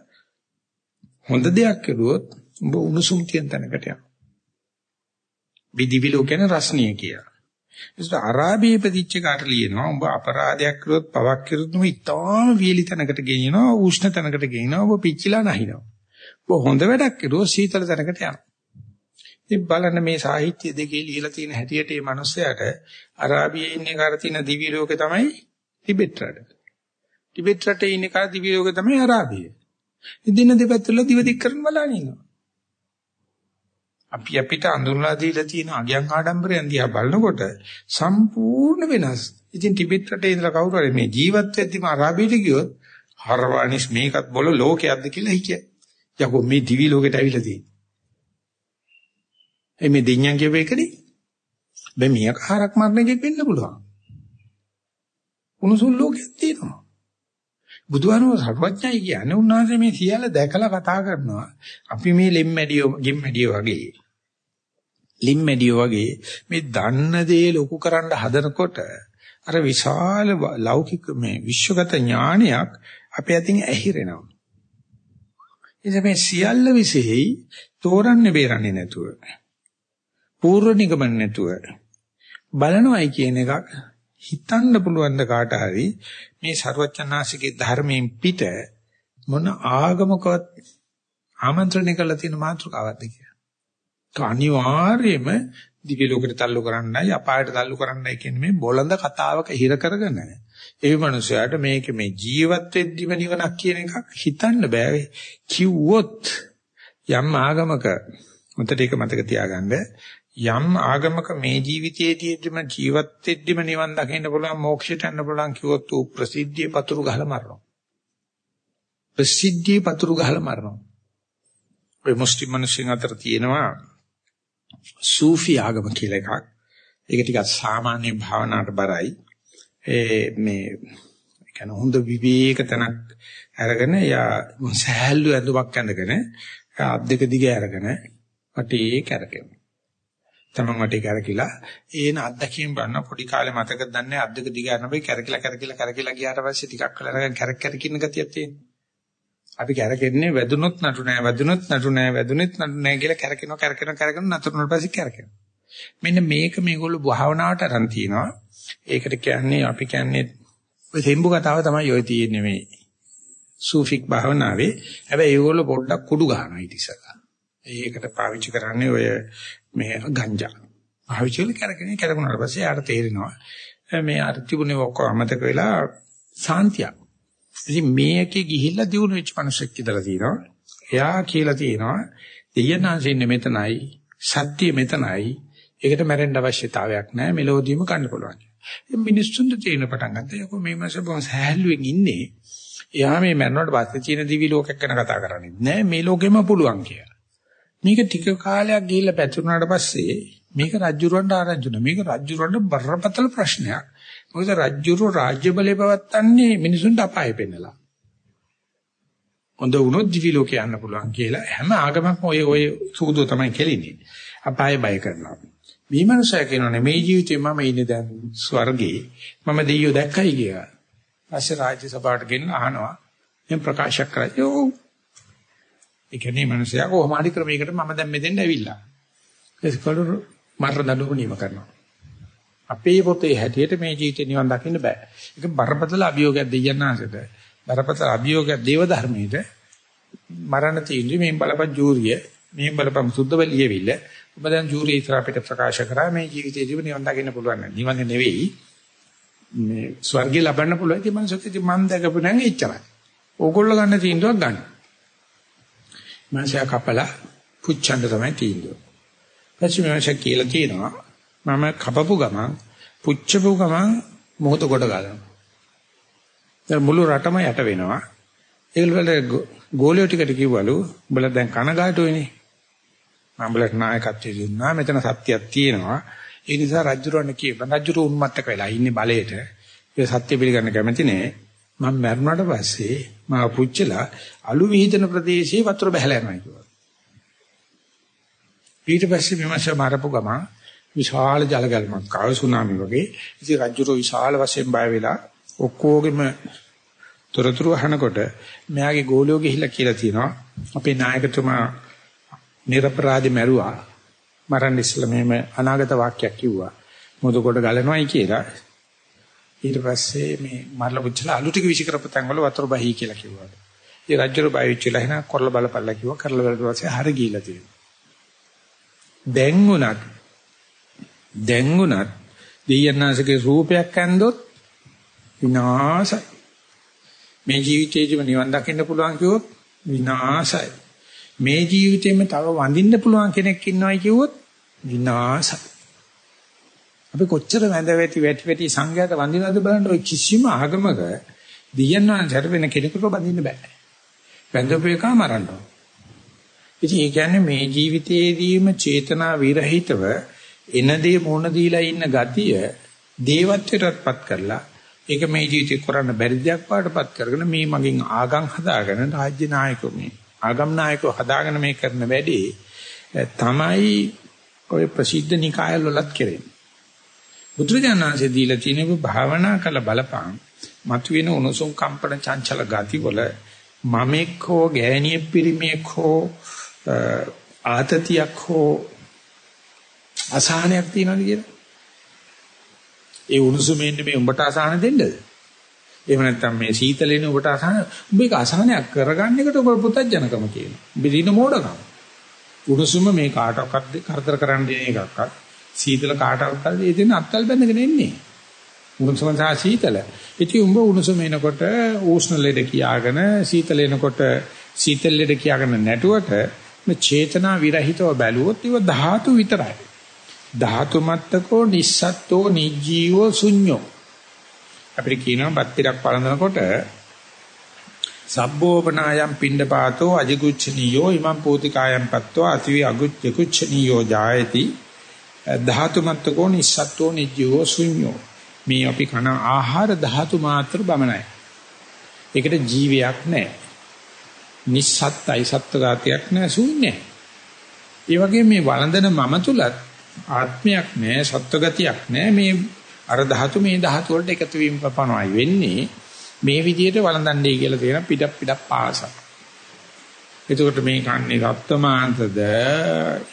හොඳ දෙයක් කරුවොත් උඹ උණුසුම් තියෙන තැනකට යනවා. විදිවිලෝ කියන රස්නිය කියලා. ඒසට අරාබියේ ප්‍රතිච්ච කාට ලියනවා උඹ අපරාධයක් කරුවොත් පවක් කරුවොත් උඹ ඉතාම වීලි තැනකට ගෙනියනවා උෂ්ණ තැනකට ගෙනියනවා උඹ පිච්චිලා නැහිනවා. උඹ හොඳ වැඩක් කරුවොත් සීතල තැනකට යනවා. ඉතින් බලන්න මේ සාහිත්‍ය දෙකේ ලියලා තියෙන හැටියට මේ මිනිස්සයාට අරාබියේ ඉන්නේ කර තියෙන දිවි ලෝකේ තමයි ටිබෙට් රට. ටිබෙට් රටේ ඉන්න කා දිව්‍ය ලෝකෙ තමයි අරාබිය. ඉදින්න දෙපැත්තවල දිව දික් කරන බලන ඉන්නවා. අපි අපිට අඳුරලා දීලා තියෙන අගයන් ආඩම්බරයන් දිහා බලනකොට සම්පූර්ණ වෙනස්. ඉතින් ටිබෙට් රටේ ඉඳලා කවුරු හරි මේ ජීවත් වෙද්දිම අරාබියට ගියොත් හරවානිස් මේකත් බොල ලෝකයක්ද කියලා හිකිය. යකෝ මේ දිවි ලෝකෙට ඇවිල්ලා තියෙන්නේ. එමේ දෙඤ්ඤන් කියව එකනේ. බෑ මියක් හරක් මරණ එකෙක් වෙන්න පුළුවන්. උණුසුම් ලෝකයක් තියෙනවා. බුදුහාමුදුරුවෝ සර්වඥයි කියන්නේ උන්වහන්සේ මේ සියල්ල දැකලා කතා කරනවා. අපි මේ ලෙම්මැඩියෝ ගිම්මැඩියෝ වගේ ලිම්මැඩියෝ වගේ මේ දන්න දේ ලොකු කරන්න හදනකොට අර විශාල ලෞකික මේ විශ්වගත ඥානයක් අපේ අතින් ඇහිරෙනවා. එනිසා මේ සියල්ල විසෙහි තෝරන්නේ බේරන්නේ නැතුව පූර්ව නිගමන නැතුව බලනවයි කියන එකක් හිතන්න පුළුවන් ද කාට හරි මේ ਸਰවචනාසිකේ ධර්මයෙන් පිට මොන ආගමකවත් ආමන්ත්‍රණය කරලා තියෙන මාතෘකාවක්ද කියලා. අනිවාර්යයෙන්ම දිව්‍ය ලෝකෙට තල්ලු කරන්නයි අපායට තල්ලු කරන්නයි කියන්නේ මේ බොළඳ කතාවක හිර කරගෙන ඒ මනුස්සයාට මේක මේ ජීවත් වෙද්දිම නිවනක් කියන එකක් හිතන්න බෑ කිව්වොත් යම් ආගමක උන්ට ඒක මතක තියාගන්න යම් ආගමක මේ ජීවිතයේදීම ජීවත් වෙද්දිම නිවන් දකින්න පුළුවන් මොක්ෂයට යන්න පුළුවන් කිව්වොත් ඌ ප්‍රසිද්ධියේ පතුරු ගහලා මරනවා. ප්‍රසිද්ධියේ පතුරු ගහලා මරනවා. ඔය මුස්ලිම් මිනිස්සුන් අතර තියෙනවා සූෆි ආගම කියලා එකක්. ඒක ටිකක් සාමාන්‍ය භාවනාවට බරයි. ඒ මේ කියන හොඳ විවේක තනක් අරගෙන යා සහැල්ලු ඇඳුමක් ඇඳගෙන අත් දෙක දිග අරගෙන වටේ කැරකෙනවා. තමන් වටේ කැරකිලා ඒන අත්දැකීම් ගන්න පොඩි කාලේ මතක දන්නේ අත් දෙක දිග යන බයි කැරකිලා කැරකිලා කැරකිලා ගියාට පස්සේ ටිකක් කලරගෙන කැරක් කැරකින්න ගතියක් තියෙනවා. අපි කැරකෙන්නේ වැදුනොත් නටු නෑ වැදුනොත් නටු නෑ වැදුනෙත් නටු නෑ කියලා කැරකෙනවා කැරකෙනවා කැරකෙනවා නතරුනට පස්සේ කැරකෙනවා. මෙන්න මේක මේගොල්ලෝ භාවනාවට අරන් තිනවා. ඒකට කියන්නේ අපි කියන්නේ ඔය සෙම්බු කතාව තමයි ඔය තියෙන්නේ මේ සූෆික් භාවනාවේ. හැබැයි ඒගොල්ලෝ පොඩ්ඩක් කුඩු ගන්නවා ඊට ඉස්සලා. ඒකට පාවිච්චි කරන්නේ ඔය මේ ගංජා. පාවිච්චි කරලා කරගෙන කරගුණාට පස්සේ යාට තේරෙනවා මේ අර තිබුණේ ඔක්කොම අමතක වෙලා සාන්තියක්. ඉතින් මේකේ ගිහිල්ලා දිනු වෙච්ච මිනිස්සෙක් ඉඳලා තියෙනවා. එයා කියලා තියෙනවා දෙයනාංශ ඉන්නේ මෙතනයි සත්‍ය මෙතනයි. ඒකට මැරෙන්න අවශ්‍යතාවයක් නැහැ මෙලෝදියම ගන්න පුළුවන්. ඉතින් මිනිස්සුන්ට තේරෙන පටන් ගත්තා. යකෝ මේ මාස බොහොම සහැල්ලුවෙන් ඉන්නේ. එයා මේ මැරෙනවට පස්සේ චීන දිවි ලෝකයක් ගැන කතා කරන්නේ නැහැ. මේ ලෝකෙම පුළුවන් කියලා. මේක ටික කාලයක් ගිහිල්ලා පැතුරුනාට පස්සේ මේක රජ්ජුරවන්ට ආරංචුන මේක රජ්ජුරවන්ට බරපතල ප්‍රශ්නයක්. මොකද රජ්ජුරු රාජ්‍ය බලය පවත්න්නේ මිනිසුන්ට අපාය පෙන්නලා. හොඳ වුණොත් දිවි ලෝකේ යන්න පුළුවන් කියලා හැම ආගමක්ම ඔය ඔය සූදුව තමයි කෙලින්නේ. අපාය බය කරනවා. මේ මනුස්සය කියනෝනේ මේ ජීවිතේ මම ඉන්නේ දැන් ස්වර්ගේ මම දෙයියෝ දැක්කයි කියලා. පස්සේ රාජ්‍ය සභාවට ගෙන්න අහනවා. මම ප්‍රකාශ කරා. යෝ ඒ කියන්නේ මිනිසයා කොහොම හරි ක්‍රමයකට මම දැන් මෙතෙන්ට ඇවිල්ලා. ඒකවල මරණ දඬුවම නියම කරනවා. අපේ පොතේ හැටියට මේ ජීවිතේ නිවන් දකින්න බෑ. ඒක බරපතල අභියෝගයක් දෙයයන් ආසෙට. බරපතල අභියෝගයක් දේව ධර්මයේද මරණ තීන්දුව මේ බලපන් ජූරිය මේ බලපන් සුද්ධ බලියෙවිල්ල ඔබ දැන් ජූරිය ඉස්සර අපිට ප්‍රකාශ කරා මේ ජීවිතේදී නිවන් දකින්න පුළුවන් නෑ. නිවන් නෙවෙයි මේ ස්වර්ගය ලබන්න පුළුවන් ඉතින් මනසත් ඉතින් මන් දැකපු නම් එච්චරයි. ඕගොල්ලෝ ගන්න තීන්දුවක් ගන්න. මාසය කපලා පුච්චන්න තමයි තීන්දුව. පස්සේ මාසය කියලා තියෙනවා මම කපපු ගමන් පුච්චපු ගමන් මොහොත කොට ගන්නවා. දැන් මුළු රටම යට වෙනවා. ඒගොල්ලෝ ගෝලියෝ ටිකට කිව්වලු උඹලා දැන් කනගාටු වෙන්නේ. මම උඹලට නායකත්වය දුන්නා මෙතන සත්‍යයක් තියෙනවා. ඒ නිසා රජුරවන්න කියපන් රජුරු උන්මත්තක වෙලා ඉන්නේ බලයට. ඒ සත්‍ය පිළිගන්න කැමති නෑ. මම මැරුණාට පස්සේ මාව පුච්චලා අලු විහිදෙන ප්‍රදේශයේ වතුර බහලා යනවා කිව්වා. ඊට පස්සේ විමර්ශ මාරපු ගමන් විශාල ජලගල්මක් ආව සුනාමි වගේ. ඉතින් රජුරෝ විශාල වශයෙන් බය වෙලා ඔක්කොගෙම තොරතුරු අහනකොට මෙයාගේ ගෝලියෝ ගිහිල්ලා කියලා තියෙනවා අපේ නායකතුමා නිර්පරාධි මැරුවා. මරන්න ඉස්සලා මෙහෙම අනාගත වාක්‍යයක් කිව්වා. මොද කොට ගලනවායි කියලා ඊට පස්සේ මේ මරලා පුච්චලා අලු ටික විසි කරපතන් වල වතුර බහී කියලා කිව්වා. ඒ රජුර බය වෙච්චලා එහෙනම් කරලා බලපල්ලා කිව්වා. කරලා බලලා පස්සේ හර ගිහිලා තියෙනවා. දැන් උනත් දැන් උනත් දෙයයන්ාසගේ රූපයක් ඇන්දොත් විනාශයි. මේ ජීවිතේදිම නිවන් දකින්න පුළුවන් කිව්වොත් විනාශයි. මේ ජීවිතේම තව වඳින්න පුළුවන් කෙනෙක් ඉන්නවයි කිව්වොත් විනාශයි. අපි කොච්චර වැඳ වැටි වැටි වැටි සංඝයාට වඳිනවද බලන්න ඔය කිසිම ආගමක දියන්නාන්සට වෙන කෙනෙකුට බඳින්න බෑ. වැඳපු එක මරන්න. ඉතින් ඒ කියන්නේ මේ ජීවිතයේදීම චේතනා විරහිතව එන දේ මොන දීලා ඉන්න ගතිය දේවත්වයටත්පත් කරලා ඒක මේ ජීවිතේ කරන්න බැරි දෙයක් පාටපත් කරගෙන මේ මගෙන් ආගම් හදාගෙන රාජ්‍ය නායකයෝ මේ ආගම් නායකයෝ හදාගෙන මේ කරන වැඩේ තමයි ඔය ප්‍රසිද්ධ නිකායල් වලත් කෙරෙන්නේ. බුදුරජාණන්සේ දීලා තියෙන භාවනා කළ බලපං මතුවෙන උණුසුම් කම්පන චංචල ගති වල මමෙක් හෝ ගෑණියෙක් පිරිමියෙක් හෝ ආතතියක් හෝ අසහනයක් තියනවද කියලා? ඒ උණුසුමෙන් මේ උඹට අසහන දෙන්නද? එහෙම නැත්නම් මේ සීතලෙන් ඔබට අසහන උඹ ඒක අසහනයක් කරගන්න එකට ඔබ පුතඥකම කියනවා. උඹ දින මොඩකම. උණුසුම මේ කාටවත් කරදර කරන්න දෙන එකක්වත් සීතල කාටවත් ඒ දෙන අත්තල් බැඳගෙන එන්නේ. උණුසුම සහ සීතල. ඉතින් උඹ උණුසුම එනකොට උෂ්ණ ලෙඩ කියාගෙන සීතල එනකොට සීතල ලෙඩ කියාගෙන නැටුවට මේ චේතනා විරහිතව බැලුවොත් ඒව ධාතු විතරයි. ධාතු මත්තකෝ නිස්සත්තෝ නිජීවෝ ශුඤ්ඤෝ අපිට කියනවා බත් ටිකක් පළඳනකොට සබ්බෝපනායම් පිණ්ඩපාතෝ අජිගුච්ඡනියෝ ඉමං පෝතිකායම් පත්වා අතිවි අගුච්ඡනියෝ ජායති ධාතු මත්තකෝ නිස්සත්තෝ නිජීවෝ ශුඤ්ඤෝ මේ අපි කන ආහාර ධාතු මාත්‍ර බමනයි ඒකට ජීවයක් නැහැ. නිස්සත්තයි සත්ත්වගතයක් නැහැ ශුන්‍යයි. ඒ වගේ මේ වළඳන මම තුලත් ආත්මයක් නැහැ සත්ත්වගතියක් නැහැ. මේ අර ධාතු මේ ධාතු වලට එකතු වීම පපනවයි වෙන්නේ. මේ විදිහට වළඳන්නේ කියලා තියෙන පිටක් පිටක් පාස. එතකොට මේ කන්නේ රත්මාන්තද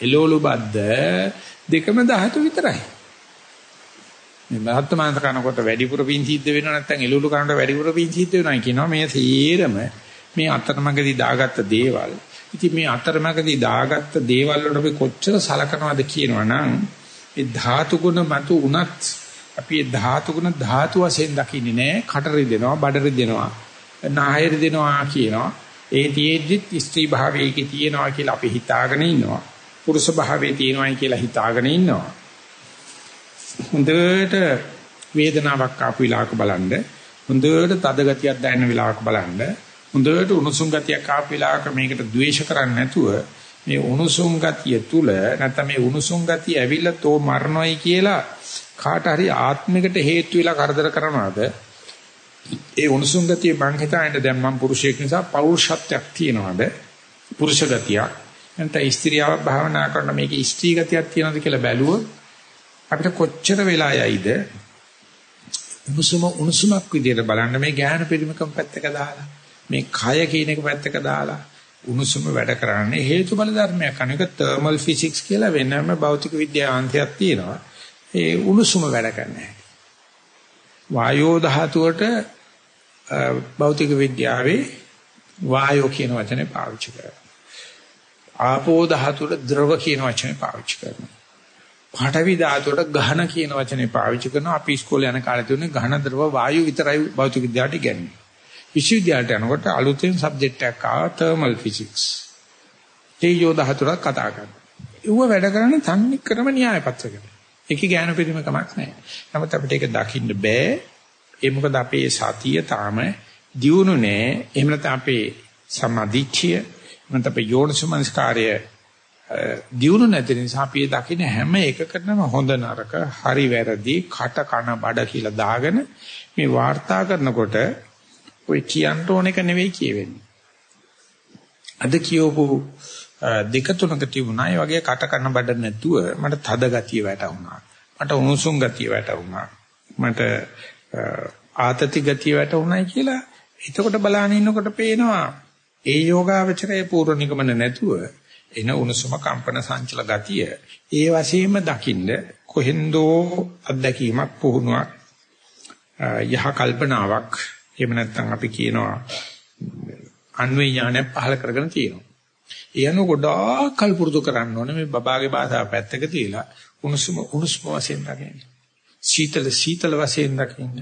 එළවලු බද්ද දෙකම ධාතු විතරයි. මේ රත්මාන්ත කනකොට වැඩිපුර පින් සිද්ධ වෙනව නැත්නම් එළවලු කනකොට වැඩිපුර පින් සිද්ධ වෙනවයි කියනවා මේ සීරම මේ අතරමඟදී දාගත්ත දේවල්. ඉතින් මේ අතරමඟදී දාගත්ත දේවල් වලට අපි කොච්චර සලකනවද කියනවනම් ඒ ධාතු ගුණ මතු උනත් අපි ඒ ධාතු ගුණ ධාතු වශයෙන් දකින්නේ නැහැ කට රිදෙනවා බඩ රිදෙනවා නාය රිදෙනවා කියනවා ඒ තියෙද්දිත් ස්ත්‍රී භාවයේකේ තියෙනවා කියලා අපි හිතාගෙන ඉන්නවා. පුරුෂ භාවයේ තියෙනවායි කියලා හිතාගෙන ඉන්නවා. හොඳට වේදනාවක් ආපු විලාක බලන්න හොඳට තද ගතියක් දැනෙන විලාක බලන්න හොඳට උණුසුම් ගතියක් ආපු විලාක මේකට ද්වේෂ කරන්නේ නැතුව මේ උණුසුම් ගතිය තුල නැත්නම් මේ උණුසුම් ගතිය ඇවිල්ලා තෝ මරණොයි කියලා කාට හරි ආත්මයකට හේතු වෙලා කරදර කරනවාද? ඒ උණුසුම් ගතිය මං හිතන්නේ දැන් මම පුරුෂයෙක් නිසා පෞරුෂත්වයක් තියනවාද? පුරුෂ ගතියක්. නැත්නම් ස්ත්‍රියව භාවනා කරන මේකේ ස්ත්‍රී ගතියක් තියනවාද කියලා බැලුවොත් අපිට කොච්චර වෙලා යයිද? උණුසුම උණුසුමක් විදියට බලන්න මේ ඥාන පරිමකම් පැත්තක දාලා මේ කය කියන එක පැත්තක දාලා උණුසුම වැඩ කරන්නේ හේතු බල ධර්මයක් අනික තර්මල් ෆිසික්ස් කියලා වෙනම භෞතික විද්‍යාන්තයක් තියෙනවා. ඒ උණුසුම වැඩ කරන්නේ. වායෝ ධාතුවට භෞතික විද්‍යාවේ වායෝ කියන වචනේ පාවිච්චි කරනවා. ආපෝ ධාතුවට ද්‍රව කියන වචනේ පාවිච්චි කරනවා. පඨවි ධාතුවට ඝන කියන වචනේ පාවිච්චි කරනවා. අපි ඉස්කෝලේ යන කාලේ තිබුණේ ඝන ද්‍රව වායු විතරයි භෞතික විද්‍යාවට ඉගෙනන්නේ. විශ්වවිද්‍යාලයට යනකොට අලුතෙන් සබ්ජෙක්ට් එකක් ආවා තර්මල් ෆිසික්ස්. තේජෝ ධාතුවට කතා කරනවා. ඌව වැඩ කරන්නේ තන්නේ ක්‍රම න්‍යාය පත්‍රයකට. ඒකේ ඥාන පරිමකමක් නැහැ. නමුත් අපිට ඒක දකින්න බෑ. ඒ මොකද අපේ සතිය තාම දියුණු නෑ. එහෙම නැත්නම් අපේ සමාධිච්ඡය නැත්නම් අපේ යෝනිසමනස්කාරය දියුණු නැති නිසා අපි දකින්න හැම එකකටම හොඳ නරක, හරි වැරදි, කට කන බඩ කියලා දාගෙන මේ වාර්තා කරනකොට ඔය කියන්න ඕන එක නෙවෙයි කියවෙන්නේ. අද කියවපු දෙක තුනක තිබුණා. ඒ වගේ කට කන බඩ නැතුව මට තද ගතිය වැටුණා. මට උණුසුම් ගතිය වැටුණා. මට ආතති ගතිය වැටුණායි කියලා එතකොට බලාගෙන ඉන්නකොට පේනවා ඒ යෝගාවචරයේ පූර්ව නිගමන නැතුව එන උණුසුම කම්පන සංචල ගතිය ඒ වශයෙන්ම දකින්න කොහෙන්දෝ අත්දැකීමක් පුහුණුවක් යහ කල්පනාවක් එහෙම නැත්නම් අපි කියනවා අන්වේ ඥානය පහල කරගෙන තියෙනවා ඒ අනුව ගොඩාක් කල් පුරුදු කරන්න ඕනේ මේ බබාගේ භාෂාව පැත්තක තියලා උණුසුම උණුසුම වශයෙන් දකින්න. සීතල සීතල වශයෙන් දකින්න.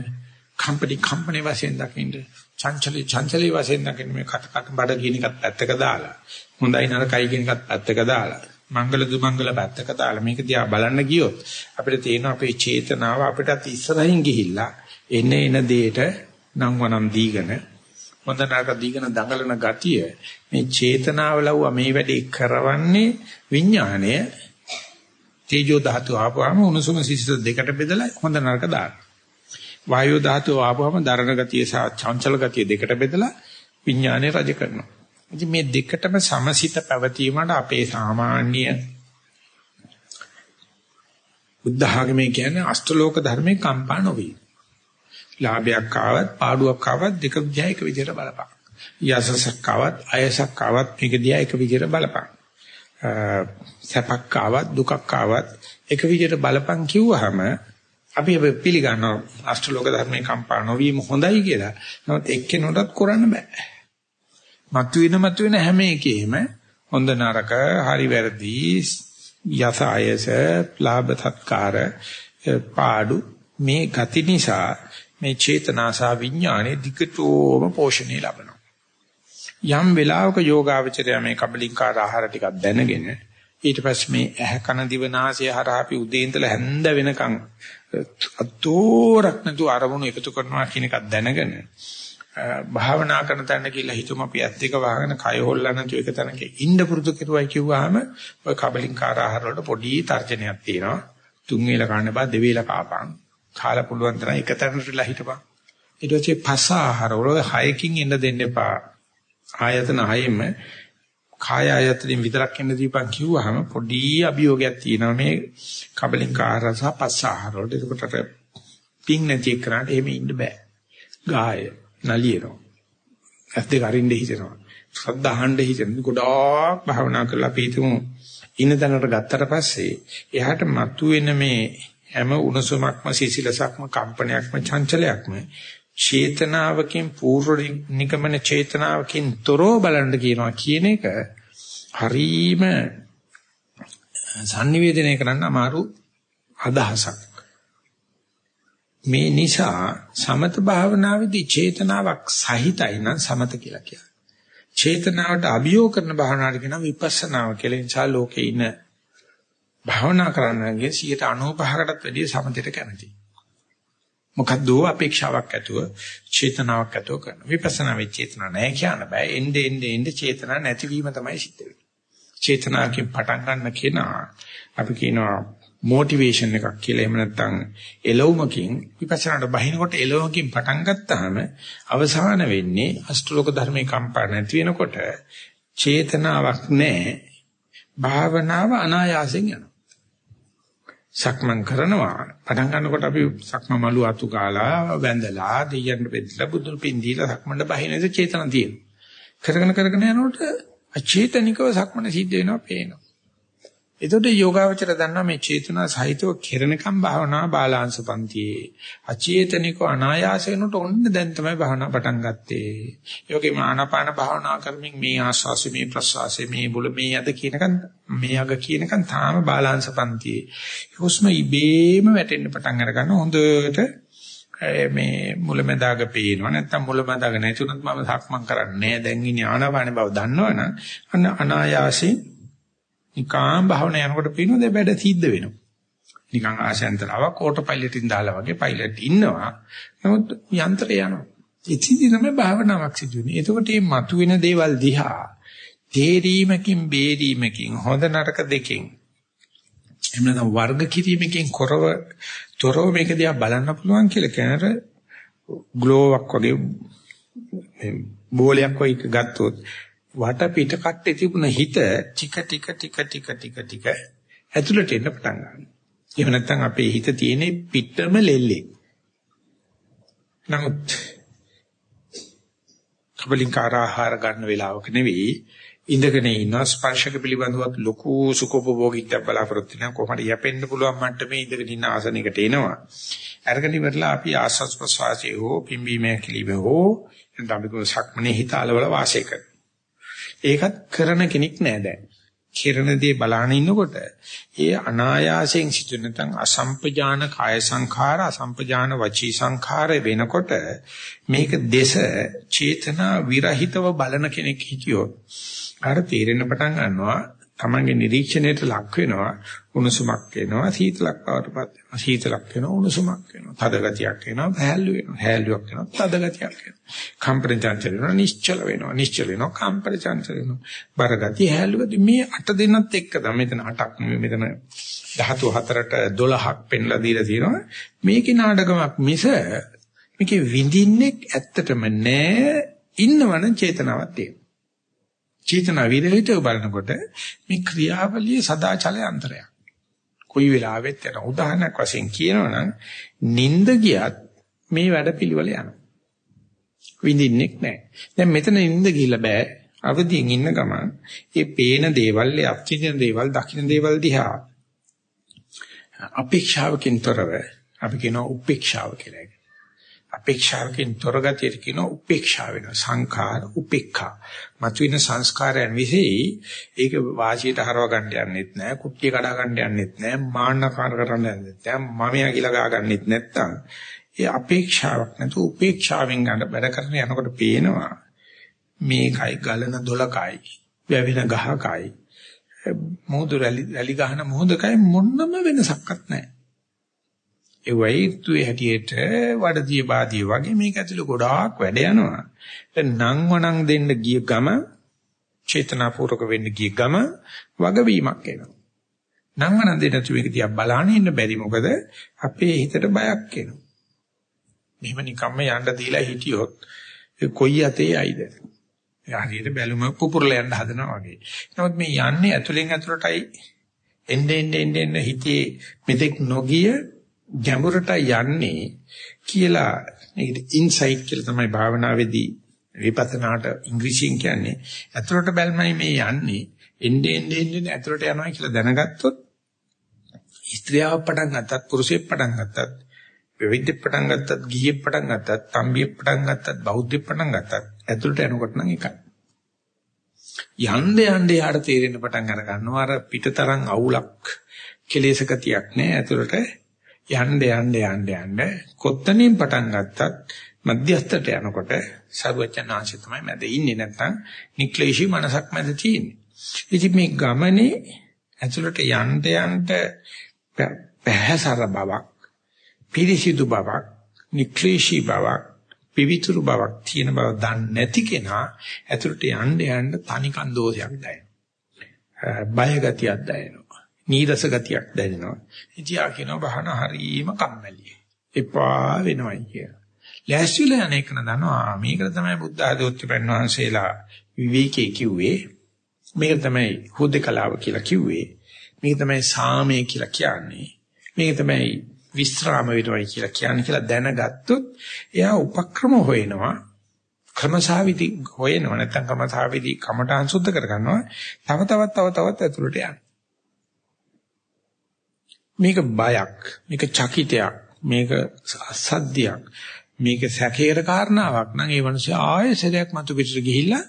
කම්පනි කම්පනි වශයෙන් දකින්න. චංචලී චංචලී වශයෙන් දකින්න මේ කට කට බඩ කියන එකත් පැත්තක දාලා. හොඳයි නරකයි කියන එකත් පැත්තක දාලා. මංගල දුමංගල පැත්තක දාලා මේක දිහා බලන්න ගියොත් අපිට තේරෙන අපේ චේතනාව අපිටත් ඉස්සරහින් ගිහිල්ලා එන එන දෙයට නම් වනම් දීගෙන හොඳ නරක දීගෙන දඟලන ගතිය මේ චේතනාව ලව්ව මේ වැඩේ කරවන්නේ විඥාණය තේජෝ ධාතු ආපුවාම උණුසුම සිසිල දෙකට බෙදලා හොඳ නරක දාන. වායෝ ධාතුව ආපුවම දරණ ගතිය සහ චංචල ගතිය දෙකට බෙදලා විඥානය රජ කරනවා. ඉතින් මේ දෙකටම සමසිත පැවතීමට අපේ සාමාන්‍ය බුද්ධ ආගමේ කියන්නේ අෂ්ටලෝක ධර්මේ කම්පා නොවේ. ලාභයක් ආවත් පාඩුවක් ආවත් දෙක දිහා එක විදිහට බලපං. යසසක් ආවත් අයසක් ආවත් මේක දිහා එක විදිහට බලපං. සැපක් ආවත් දුකක් ආවත් එක විදිහට බලපං කිව්වහම අපි පිළිගන්නවා අෂ්ටලෝක ධර්මේ කම්පා නොවීම හොඳයි කියලා. නමුත් එක්කෙනෙකුටත් කරන්න බෑ. මතුවෙන මතුවෙන හැම එකෙම හොඳ නරක හරි වැරදි යස අයස ලාභ සත්කාර පාඩු මේ ගති නිසා මේ චේතනාසා විඥානේ දිගටම පෝෂණය ලබනවා යම් වෙලාවක යෝගාවචරය මේ කබලින්කාර ආහාර ටිකක් දැනගෙන ඊට පස්සේ මේ ඇහ කන දිව නාසය හරහා අපි උදේ ඉඳලා හැන්ද වෙනකන් අතෝරක් නැතු අරමුණු එකතු කරනවා කියන එකක් දැනගෙන භාවනා කරන තැන කියලා හිතමු අපි ඇත් දෙක වහගෙන කය හොල්ලන්න නැතුව එක තැනක ඉන්න පුරුදු කෙරුවයි කිව්වහම ඔය කබලින්කාර ආහාර වලට පොඩි තර්ජනයක් තියෙනවා. තුන් වේල කන්න බා දෙවේල කාපන්. කාලා පුළුවන් තරම් එක තැනටලා හිටපන්. ඊට පස්සේ පස ආහාර වල හයකින් එන්න දෙන්න එපා. ආයතන හයෙම කාය ආයතනෙන් විතරක් එන්න දීපන් කිව්වහම පොඩි අභියෝගයක් තියෙනවා. මේ කබලින්කාර සහ පස ආහාර වලට. ඒකට පිං නැති කරාට එහෙම ඉන්න බෑ. ගාය නලියනවා. ඇස් දෙක අරින්න හිතෙනවා. ශ්‍රද්ධ අහන්න හිතෙන ගොඩාක් භාවනා කරලා අපි හිතමු. ඉන්න තැනට ගත්තට පස්සේ එයාට මතුවෙන මේ හැම උණුසුමක්ම සිසිලසක්ම කම්පනයක්ම චංචලයක්ම චේතනාවකින් පූර්ව නිගමන චේතනාවකින් තොරව බලන්න කියනවා කියන එක හරීම sannivedanaya කරන්න අමාරු අදහසක්. මේ නිසා සමත භාවනාවේදී චේතනාවක් සහිතයි නම් සමත කියලා කියනවා. චේතනාවට අභියෝග කරන භාවනාවට කියනවා විපස්සනාව කියලා. ඒ නිසා ලෝකේ ඉන්න භාවනා කරන්නගේ 95කටත් වැඩිය සමතයට කැමතියි. මොකද්ද අපේක්ෂාවක් ඇතුව චේතනාවක් ඇතුව කරන. විපස්සනා වෙච්ච චේතනා නැහැ කියන්න බෑ. එnde ende ende චේතනා නැතිවීම තමයි සිද්ධ වෙන්නේ. චේතනාවකින් පටන් ගන්න කෙනා අපි කියනවා මොටිවේෂන් එකක් කියලා එහෙම නැත්නම් එළවුමකින් විපස්සනාට බහිනකොට එළවුමකින් පටන් ගත්තාම අවසාන වෙන්නේ අෂ්ටලෝක ධර්මේ කම්පා නැති වෙනකොට චේතනාවක් නැහැ භාවනාව අනායාසයෙන් යනවා සක්මන් කරනවා. පටන් ගන්නකොට අපි සක්ම මලු අතු ගාලා වැඳලා දෙයයන්ට බෙදලා බුදුන් පින්දීලා සක්මන්ට බහිනේද චේතන තියෙනවා. කරගෙන කරගෙන යනකොට අචේතනිකව සක්මන සිද්ධ වෙනවා පේනවා. එතකොට යෝගාවචර දන්නා මේ චේතනා සහිතව කෙරණකම් භාවනා බාලාංශ පන්තියේ අචේතනිකව අනායාසයෙන්ට ඔන්න දැන් තමයි භාවනා පටන් ගත්තේ. යෝගේ ආනාපාන භාවනා කරමින් මේ ආස්වාසි මේ ප්‍රස්වාසි මේ බුල මේ අද කියනකන් මේ අග කියනකන් තාම බාලාංශ පන්තියේ. හුස්ම ඉබේම වැටෙන්න පටන් අර ගන්න හොඳට මේ මුලැමැදාග පේනවා නැත්නම් මුලැමැදාග නැතුණත් මම සක්මන් කරන්නේ දැන් ඉන්නේ ආනාපාන බව දන්නවනම් අන්න අනායාසයෙන් නිකාම් භාවනා යනකොට පේනවා දැන් වැඩ සිද්ධ වෙනවා. නිකන් ආශයන්තරාවක් ඕටෝ පයිලට් එකෙන් දාලා වගේ පයිලට් ඉන්නවා. නමුත් යන්ත්‍රය යනවා. ඉතින්දි තමයි භාවනාවක් සිදු වෙන්නේ. එතකොට මේ මතුවෙන දේවල් දිහා තේරීමකින් බේරීමකින් හොඳ නරක දෙකෙන් එහෙම නැත්නම් වර්ග කිරීමකින් කරව තොරව මේක දිහා බලන්න පුළුවන් කියලා කියනර ග්ලෝවක් වගේ බෝලයක් වගේ ගත්තොත් වට පිට කට්ටේ තිබුණ හිත ටික ටික ටික ටික ටික ටික ඇතුළට එන්න පටන් ගන්නවා. එහෙම නැත්නම් අපේ හිත තියෙන්නේ පිටම ලෙල්ලේ. නමුත් කබලින්කාර ආහාර ගන්න වෙලාවක නෙවෙයි ඉඳගෙන ඉන්න ස්පර්ශක පිළිබඳව ලොකු සුඛෝපභෝගීත්වයක් බලාපොරොත්තු වෙන කොහොමද යැපෙන්න පුළුවන් මට්ටමේ ඉඳගෙන ඉන්න ආසනයකට එනවා. අරගෙන ඉවරලා අපි ආස්වාස් ප්‍රසවාසයේ හෝ පිම්බීමේ කිලිබේ හෝ එතන අපි කො සක්මනේ හිත අලවල වාසය කරනවා. ඒකත් කරන කෙනෙක් නෑ දැන්. කිරණ දේ බලාන ඉන්නකොට ඒ අනායාසයෙන් සිදු නැත්නම් අසම්පජාන කාය සංඛාර අසම්පජාන වචී සංඛාර වෙනකොට මේක දේශ චේතනා විරහිතව බලන කෙනෙක් හිටියොත් අර තීරණ පටන් ගන්නවා තමන්ගේ නිරීක්ෂණයට ලක් වෙනවා උණුසුමක් එනවා සීතලක් බවටපත් වෙනවා. සීතලක් වෙනවා උණුසුමක් වෙනවා. තද ගතියක් එනවා හැල්ලු වෙනවා. හැල්ලුවක් වෙනවා තද ගතියක් වෙනවා කම්පන චංචල වෙනවා නිශ්චල වෙනවා. නිශ්චල වෙනවා කම්පන චංචල වෙනවා. බර ගතිය හැල්ලු ගතිය. මේ අට දෙනත් එක්ක තමයි මෙතන අටක් මෙතන ධාතු හතරට 12ක් පෙන්ලා දීලා තියෙනවා. මේකේ නාටකමක් මිස මේකේ විඳින්නේ ඇත්තටම නෑ. ඉන්නවනම් චේතනාවක් තියෙනවා. චේතනා විරහිතව බලනකොට මේ ක්‍රියාවලිය සදාචලයේ අන්තරයක්. කොයි වෙලාවෙත් යන උදාහරණයක් වශයෙන් කියනවනම් නිින්ද ගියත් මේ වැඩපිළිවෙල යනවා. විඳින්නෙක් නැහැ. දැන් මෙතන නිින්ද ගිහිල්ලා බෑ. අවදියෙන් ඉන්න ගමන් මේ පේන දේවල්, ඒ අත්විඳින දේවල්, දකින්න දේවල් දිහා අපේක්ෂාවකින් තොරව අපි කියනවා උපේක්ෂාව කියලා. අපේක්ෂාවකින් තොර ගතියට කියනවා උපේක්ෂා වෙනවා. සංඛාර උපේක්ඛා. මතුවෙන සංස්කාරයන් විසෙයි ඒක වාසියට හරව ගන්න යන්නෙත් නැහැ, කුට්ටිය කඩා ගන්න යන්නෙත් නැහැ, මාන්නකාර කරන්න යන්නෙත් නැහැ, මමයා කියලා ගා ගන්නෙත් නැත්තම් ඒ අපේක්ෂාවක් නැතු උපේක්ෂාවෙන් ගන්න වැඩ කරන යනකොට පේනවා මේකයි ගලන දොලකයි වැවෙන ගහකයි මොහොත රැලි රැලි ගහන මොහොතකයි මොන්නම වෙනසක්වත් නැහැ. ඒ වෛත්‍යේ හැටියට වඩදිය බාදිය වගේ මේක ඇතුළේ ගොඩාක් වැඩ යනවා. දැන් නම් වණන් දෙන්න ගිය ගම චේතනාපූර්වක වෙන්න ගිය ගම වගවීමක් එනවා. නම් වණන් දෙන්න තු මේක දිහා බලාගෙන ඉන්න බැරි මොකද අපේ හිතට බයක් එනවා. මෙහෙම නිකම්ම යන්න දීලා හිටියොත් කොයි අතේ යයිද? හරියට බැලුම පුපුරලා යන්න හදනවා වගේ. නමුත් මේ යන්නේ ඇතුලෙන් ඇතුලටයි එන්නේ එන්නේ එන්නේ හිතේ මෙතෙක් නොගිය ගැඹුරට යන්නේ කියලා මේකට ඉන්සයිට් කියලා තමයි භාවනාවේදී විපස්සනාට ඉංග්‍රීසියෙන් කියන්නේ. ඇතුලට බැලමයි මේ යන්නේ. එන්නේ එන්නේ එන්නේ ඇතුලට යනවා කියලා දැනගත්තොත් ස්ත්‍රියව පටන් ගත්තත් පුරුෂයෙක් පටන් ගත්තත් වෙවිද්දෙක් පටන් ගත්තත් ගිහියෙක් පටන් ගත්තත් තම්බියෙක් පටන් ගත්තත් බෞද්ධයෙක් පටන් ගත්තත් ඇතුළට යනකොට නම් එකයි. යන්න යන්න යාට තේරෙන්න පටන් අර ගන්නවා අර පිටතරන් අවුලක් කෙලෙසකතියක් නෑ ඇතුළට යන්න යන්න යන්න යන්න කොත්තනින් පටන් ගත්තත් මධ්‍යස්ථට යනකොට සර්වචනාංශය තමයි මැද ඉන්නේ නැත්නම් නික්ලේශී මනසක් මැද තියෙන්නේ. ඉතින් මේ ගමනේ ඇතුළට යන්න යන්න පැහැසර බවක් පිරිසිදු බවක්, නික්ලේශී බවක්, පිවිතුරු බවක් තියෙන බව දන්නේ නැති කෙනා ඇතුළට යන්න යන්න තනිකන් දෝෂයක් දැනෙනවා. බය ගතියක් දැනෙනවා. නීරස ගතියක් දැනෙනවා. ඉතින් ආ කියනවා බහන හරීම කම්මැලි. එපා වෙනවයි කියලා. ලෑස්තිලා යන එක නදනවා මේකට තමයි බුද්ධ ආධෝත්‍යපන් වහන්සේලා විවේකී කිව්වේ. මේක තමයි හුදකලාව කියලා කිව්වේ. මේක තමයි සාමය කියලා කියන්නේ. මේක තමයි විස්්‍රාම වෙනවයි කියලා කියන්නේ කියලා දැනගත්තොත් එයා උපක්‍රම හොයනවා ක්‍රමසාවිදි හොයනවා නැත්නම් ක්‍රමසාවිදි කමඨාන් සුද්ධ කරගන්නවා තව තවත් තව තවත් ඇතුළට යන්න මේක බයක් මේක චකිතයක් මේක අසද්දයක් මේක සැකේර කාරණාවක් නම් ඒ මිනිස්සු ආයෙ සරයක් මතු පිටට ගිහිල්ලා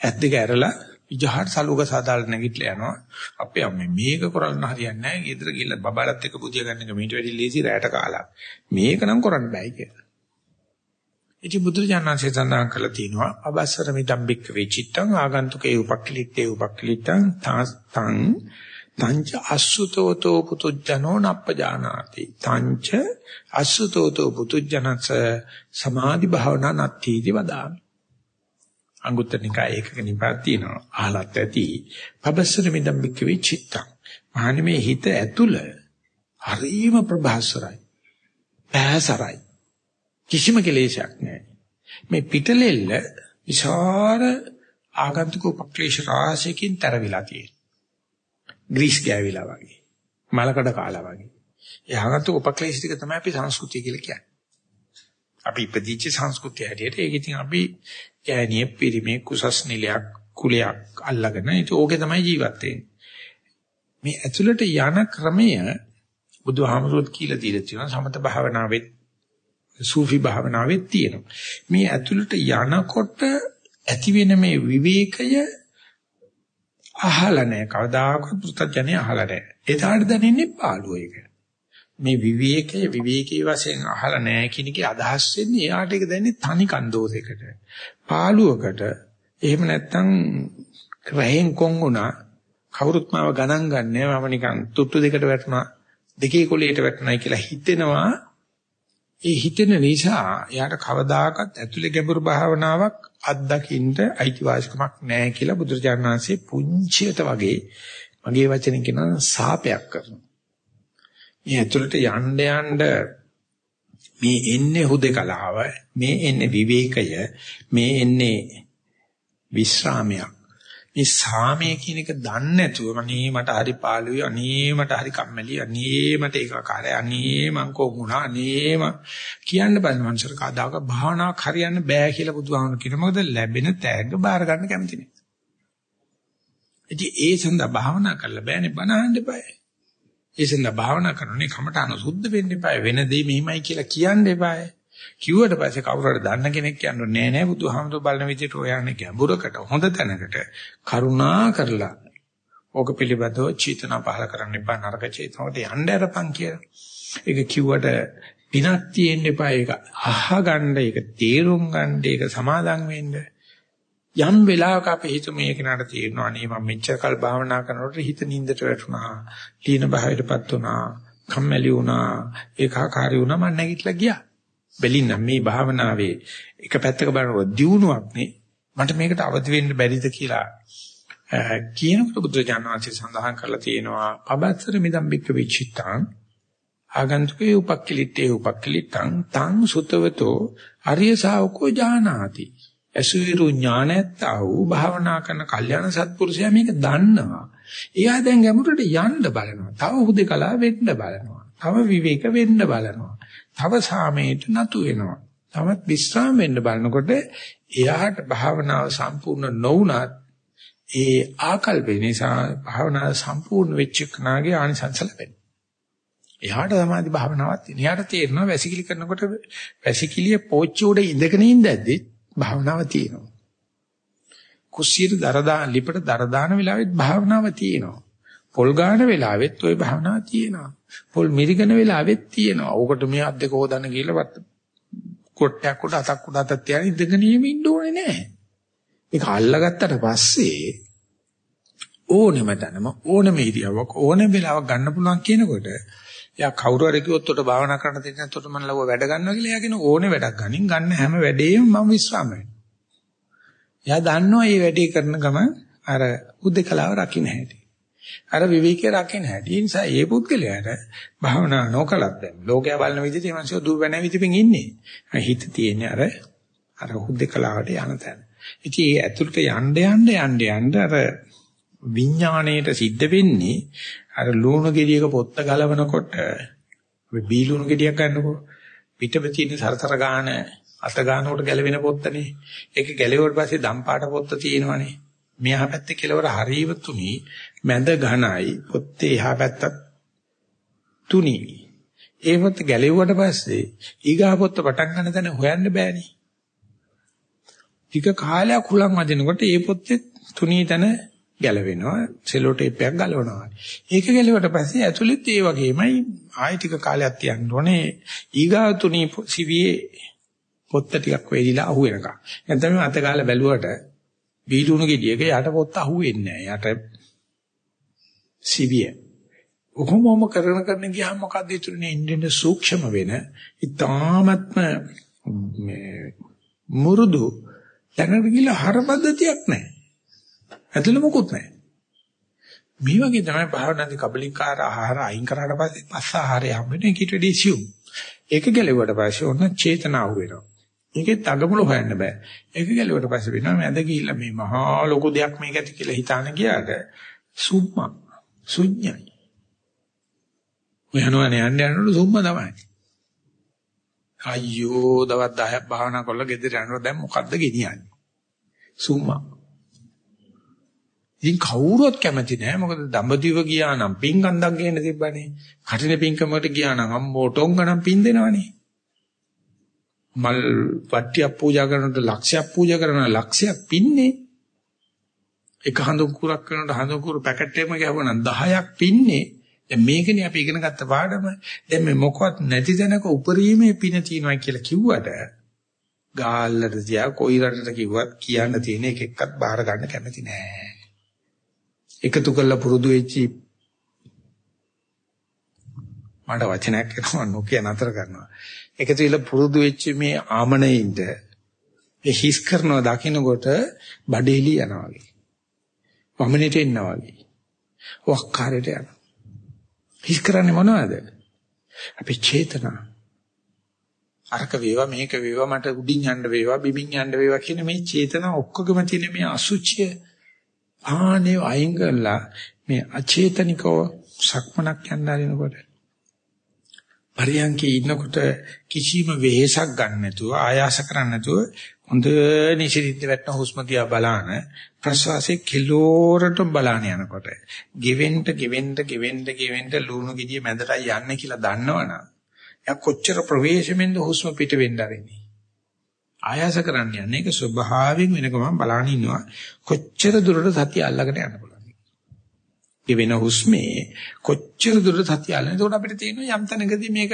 ඇස් දෙක ඇරලා විජහාට සලුවක සාදාල නැගිටලා යනවා. අපේ අම්මේ මේක කරන්න හරියන්නේ නැහැ. ගෙදර ගිහලා බබාලත් එක්ක බුදිය ගන්න එක මීට වැඩි ලේසි රැයට කාලා. මේක නම් කරන්න බෑ කියලා. ඉති බුදුරජාණන්සේ සඳහන් කළා තියෙනවා අබස්සර මිදම්බික්ක වෙචිත්තං ආගන්තුකේ උපක්ඛලිටේ උපක්ඛලිටං තං තංච අසුතෝතෝ පුතුජනෝ නප්පජානාති තංච අසුතෝතෝ පුතුජනස සමාධි භාවනා නත්ථීති වදාමි අංගුත්තර නිකාය ඒකක නිපාත තියෙනවා. අහලත් ඇති. පබස්සර මිදම් බික්කවේ චිත්තං. මහන්නේ මේ හිත ඇතුළ හරීම ප්‍රභාසරයි. පෑසරයි. කිසිම කෙලෙසයක් නැහැ. මේ පිටලෙල්ල විශාල ආගන්තුක උපක්ලේශ රාශියකින් තරවිලා තියෙනවා. ග්‍රීස් ගෑවිලා වගේ. මලකඩ කාලා වගේ. ඒ ආගන්තුක උපක්ලේශ ටික තමයි අපි සංස්කෘතිය කියලා කියන්නේ. අපි ඉපදිච්ච සංස්කෘතිය හැටියට ඒක ඉතින් අපි ගෑණිය පිරිමේ කුසස් නිලයක් කුලයක් අල්ලගෙන ඒක ඕකේ තමයි ජීවත් වෙන්නේ. මේ ඇතුළට යන ක්‍රමය බුදුහාමුදුරුවෝ කියලා දීලා තියෙනවා සමත භාවනාවෙත් සූෆි භාවනාවෙත් තියෙනවා. මේ ඇතුළට යනකොට ඇති වෙන මේ විවේකය අහලා නැහැ. කවදාකවත් පුතත්ජනේ අහලා නැහැ. එදාට දැනෙන්නේ පාළුව ඒක. මේ විවේකයේ විවේකී වශයෙන් අහලා නැහැ කියන එකේ අදහස් වෙන්නේ එයාට ඒක දැනෙන්නේ තනි කන්දෝසයකට. පාළුවකට එහෙම නැත්නම් රහෙන් කොන් වුණා කවුරුත් මාව ගණන් ගන්නෑ මම නිකන් තුට්ටු දෙකට වැටුණා දෙකේ කොලේට වැටුණායි කියලා හිතෙනවා ඒ හිතෙන නිසා එයාට කවදාකවත් ඇතුලේ ගැඹුරු භාවනාවක් අත්දකින්න අයිතිවාසිකමක් නැහැ කියලා බුදුරජාණන් වහන්සේ පුංචියට වගේ මගේ වචනෙන් කියනවා සාපයක් කරනවා. මේ ඇතුළට යන්න යන්න මේ එන්නේ හුදකලාව, මේ එන්නේ විවේකය, මේ එන්නේ විශ්‍රාමයක්. මේ සාමය කියන එක දන්නේ නැතුව අනේ මට හරි පාළුයි අනේ මට හරි කම්මැලි අනේ මට ඒකාකාරයි අනේ මං කොහොමුණා අනේ ම කියන්න බෑ මනුෂ්‍යර කදාක භාවනාවක් හරියන්න බෑ කියලා බුදුහාමුදුරු කියන මොකද ලැබෙන තෑග්ග බාර ගන්න කැමති නෑ. ඉතින් ඒ සඳහා භාවනා කරලා බෑනේ බනහන්න එපායි. ඒ සඳහා භාවනා කරන්නේ කමටහන සුද්ධ වෙන්න එපායි වෙන දෙයක් මෙහිමයි කියලා කියන්න එපායි. කිව්වට පස්සේ කවුරු හරි දන්න කෙනෙක් කියන්නේ නෑ නෑ බුදුහාමුදුරු බලන විදිහට ඔයන්නේ ගැඹුරකට හොඳ තැනකට කරුණා කරලා ඕක පිළිබඳව චේතනා පහල කරන්න එපා නරක චේතනාවට යන්න අරපන් කියලා. ඒක කිව්වට පිනක් තියෙන්න එපා ඒක අහගන්න ඒක තේරුම් ගන්න ඒක සමාදම් වෙන්න. යම් වෙලාවක අපේ හිත මේක නට තේරෙනවා නේ මම මෙච්චර කල් භාවනා කරනකොට හිත නින්දට වැටුණා. තීන භාවයටපත් වුණා. කම්මැලි වුණා. ඒකාකාරී වුණා මම නැගිටලා ගියා. බැලින්නම් මේ භාවනාවේ එක පැත්තක බලනකොට දියුණුවක් නේ. මට මේකට අවදි වෙන්න බැරිද කියලා කියනකොට බුදුජානනාංශය සඳහන් කරලා තියෙනවා පබත්තර මිදම් බික්ක විචිත්තං ආගන්තුකේ උපක්ඛලිතේ උපක්ඛලිතං තං සුතවතෝ අරිය ශාවකෝ ජානාති. අසුවිරු ඥානත්තා වූ භාවනා කරන කල්යාණ සත්පුරුෂයා මේක දන්නවා. එයා දැන් ගැඹුරට යන්න බලනවා. තව හුදකලා වෙන්න බලනවා. තව විවේක වෙන්න බලනවා. තව සාමයට නතු වෙනවා. තවත් විස්්‍රාම වෙන්න බලනකොට එයාට භාවනාව සම්පූර්ණ නොවුනත් ඒ ආකල්පේ නිසා භාවනාව සම්පූර්ණ වෙච්ච කනාගේ ආනිසංස ලැබෙනවා. එයාට සමාධි භාවනාවක් තියෙනවා. එයාට තේරෙනවා වැසිකිලි කරනකොට වැසිකිලිය පෝච්චි උඩ ඉඳගෙන ඉඳද්දි භාවනාව තියෙනවා. කුස්සියට දරදා ලිපට දරදාන වෙලාවෙත් භාවනාව තියෙනවා. පොල් ගන්න වෙලාවෙත් ওই භාවනාව තියෙනවා. පොල් මිරිකන වෙලාවෙත් තියෙනවා. ඕකට මේ අත් දෙක හොදන්න කියලා කොට්ටයක් උඩ අතක් උඩ අතක් තියන ඉඳගෙන ඉන්න ඕනේ නැහැ. ඒක අල්ලගත්තට පස්සේ ඕනෙම තැනම ඕනෙම ඉරියව්වක ඕනෙම වෙලාවක ගන්න පුළුවන් කියනකොට එයා කවුරු හරි කිව්වොත් උට භාවනා කරන්න දෙන්න නැත්නම් මම ලව වැඩ ගන්නවා කියලා එයා කියන ඕනේ වැඩක් ගනින් ගන්න හැම වැඩේම මම විශ්‍රාම වෙනවා. එයා දන්නවා මේ වැඩේ කරන ගම අර උද්දකලාව රකින්න හැටි. අර විවේකයේ රකින්න හැටි. ඒ නිසා ඒ පුද්ගලයාට භාවනා නොකලත් දැන් ලෝකයා බලන විදිහට මේ මිනිස්සු දුර වෙන විදිහින් ඉන්නේ. හිත තියෙන්නේ අර අර හුද්දකලාවට යන තැන. ඉතින් ඒ ඇතුළට යන්න යන්න යන්න යන්න අර විඥාණයට සිද්ධ වෙන්නේ අර ලුණු ගෙඩියක පොත්ත ගලවනකොට ඔය බී ලුණු ගෙඩියක් ගන්නකො පිටපෙ තියෙන සරසර ගාන අත ගන්නකොට ගැලවෙන පොත්තනේ. ඒක ගැලෙවුවට පස්සේ දම්පාට පොත්ත තියෙනවනේ. මෙහා පැත්තේ කෙලවර හරීව තුනි. මැද ඝනයි පොත්තේ එහා පැත්තත් තුනි. ඒ පොත්ත ගැලෙව්වට පස්සේ ඊගා පොත්ත පටන් ගන්න තැන හොයන්න බෑනේ. ටික කාලයක් හුලං වදිනකොට ඒ පොත්තේ තුනී තැන ගැලවෙනවා. සෙලෝ ටේප් එකක් ගලවනවා. ඒක ගැලෙවට පස්සේ ඇතුළෙත් ඒ වගේමයි ආයෙ ටික කාලයක් තියන්න ඕනේ. ඊගා තුනී සිවියේ පොත්ත ටිකක් වෙලිලා අහුවෙනකම්. නැත්නම් අත ගාලා බැලුවට බීලුණු ගෙඩියක යට පොත්ත අහුවෙන්නේ නැහැ යට සිවිය. කොහොමම කරන කරන ගියාම මොකද්ද ඉතුරුනේ ඉන්දියන සූක්ෂම වෙන ඊ타මත්ම මේ මුරුදු දැනට ගිහලා හරපද්ධතියක් නැහැ. ඇතුළේ මොකුත් නැහැ. මේ වගේ තමයි භාවනාදී කබලිකාර ආහාර අයින් කරාට පස්සේ පස්ස ආහාරය හම්බෙන්නේ ඊට වැඩි සියුම්. ඒක ගැලෙවට පස්සේ ඔන්න චේතනාව වෙනවා. ඒකේ තගමුල හොයන්න බෑ. ඒක ගැලෙවට පස්සේ වෙනවා මැද ගිහිල්ලා මේ මහා ලොකු දෙයක් මේක ඇති කියලා හිතාන ගියාට සුම්මා ශුන්‍යයි. ඔය යනවනේ යන්න යනකොට සුම්ම තමයි. අයියෝ දවස් 10ක් භාවනා කරලා ගෙදර යනකොට දැන් මොකද්ද ගෙනියන්නේ? සුම්ම. ඉතින් කවුරුවත් කැමති නෑ මොකද දඹදිව ගියා නම් පින්කන්දක් ගේන්න තිබ්බනේ. කටින පින්කමකට ගියා නම් අම්මෝ ටොංගනම් පින් දෙනවනේ. මල් වට්ටියක් පූජා කරනකොට ලක්ෂයක් පූජා කරන ලක්ෂයක් පින්නේ. එක හඳුකුරක් කරනකොට හඳුකුරු පැකට් එකම ගහවනම් 10ක් පින්නේ. දැන් මේකනේ අපි ඉගෙන ගත්ත පාඩම. දැන් මේ මොකවත් නැති තැනක උපරිමයේ පින තියනවා කියලා කිව්වට ගාල්ලට තියා කොයි රටට කිව්වත් කියන්න තියෙන එක එක්කත් බාර ගන්න කැමති නෑ. එකතු කරලා පුරුදු වෙච්චි මට වචනයක් කියනවා නොකිය නතර කරනවා. එකතු වෙලා පුරුදු වෙච්ච මේ ආමණයින්ද ඒ හිස් කරනවා දකින්නකොට බඩේලි යනවා වගේ. වමනෙට එන්නා වගේ. වක්කාරයට යනවා. හිස් කරන්නේ මොනවද? අපේ චේතනා. අරක වේවා මේක වේවා මට උඩින් යන්න වේවා බිමින් යන්න වේවා කියන මේ චේතනා ඔක්කොගම තියෙන මේ අසුචිය ආනේ අයින් කරලා මේ අචේතනිකව සක්මනක් යන්න ආරිනකොට පරියන්කේ ඉන්නකොට කිසිම වෙහෙසක් ගන්න නැතුව ආයාස කරන්න නැතුව හොඳ නිසිරිද්ද වැටෙන හුස්ම දිහා බලාන ප්‍රශ්වාසයේ කිලෝරට බලාන යනකොට ගෙවෙන්න ගෙවෙන්න ගෙවෙන්න ගෙවෙන්න ලුණු ගෙඩිය මැදට යන්නේ කියලා දන්නවනම් එයා කොච්චර ප්‍රවේශමෙන්ද හුස්ම පිට වෙන්න ආරෙන්නේ? ආයාස කරන්න යන්නේ. ඒක ස්වභාවයෙන් වෙන ගමන් බලාන ඉන්නවා. කොච්චර දුරට සතිය අල්ලගෙන යන්න පුළුවන්ද ගෙවෙන හුස්මේ කොච්චර දුරට සතිය අල්ලන එතකොට අපිට තේරෙනවා යම් තැනකදී මේක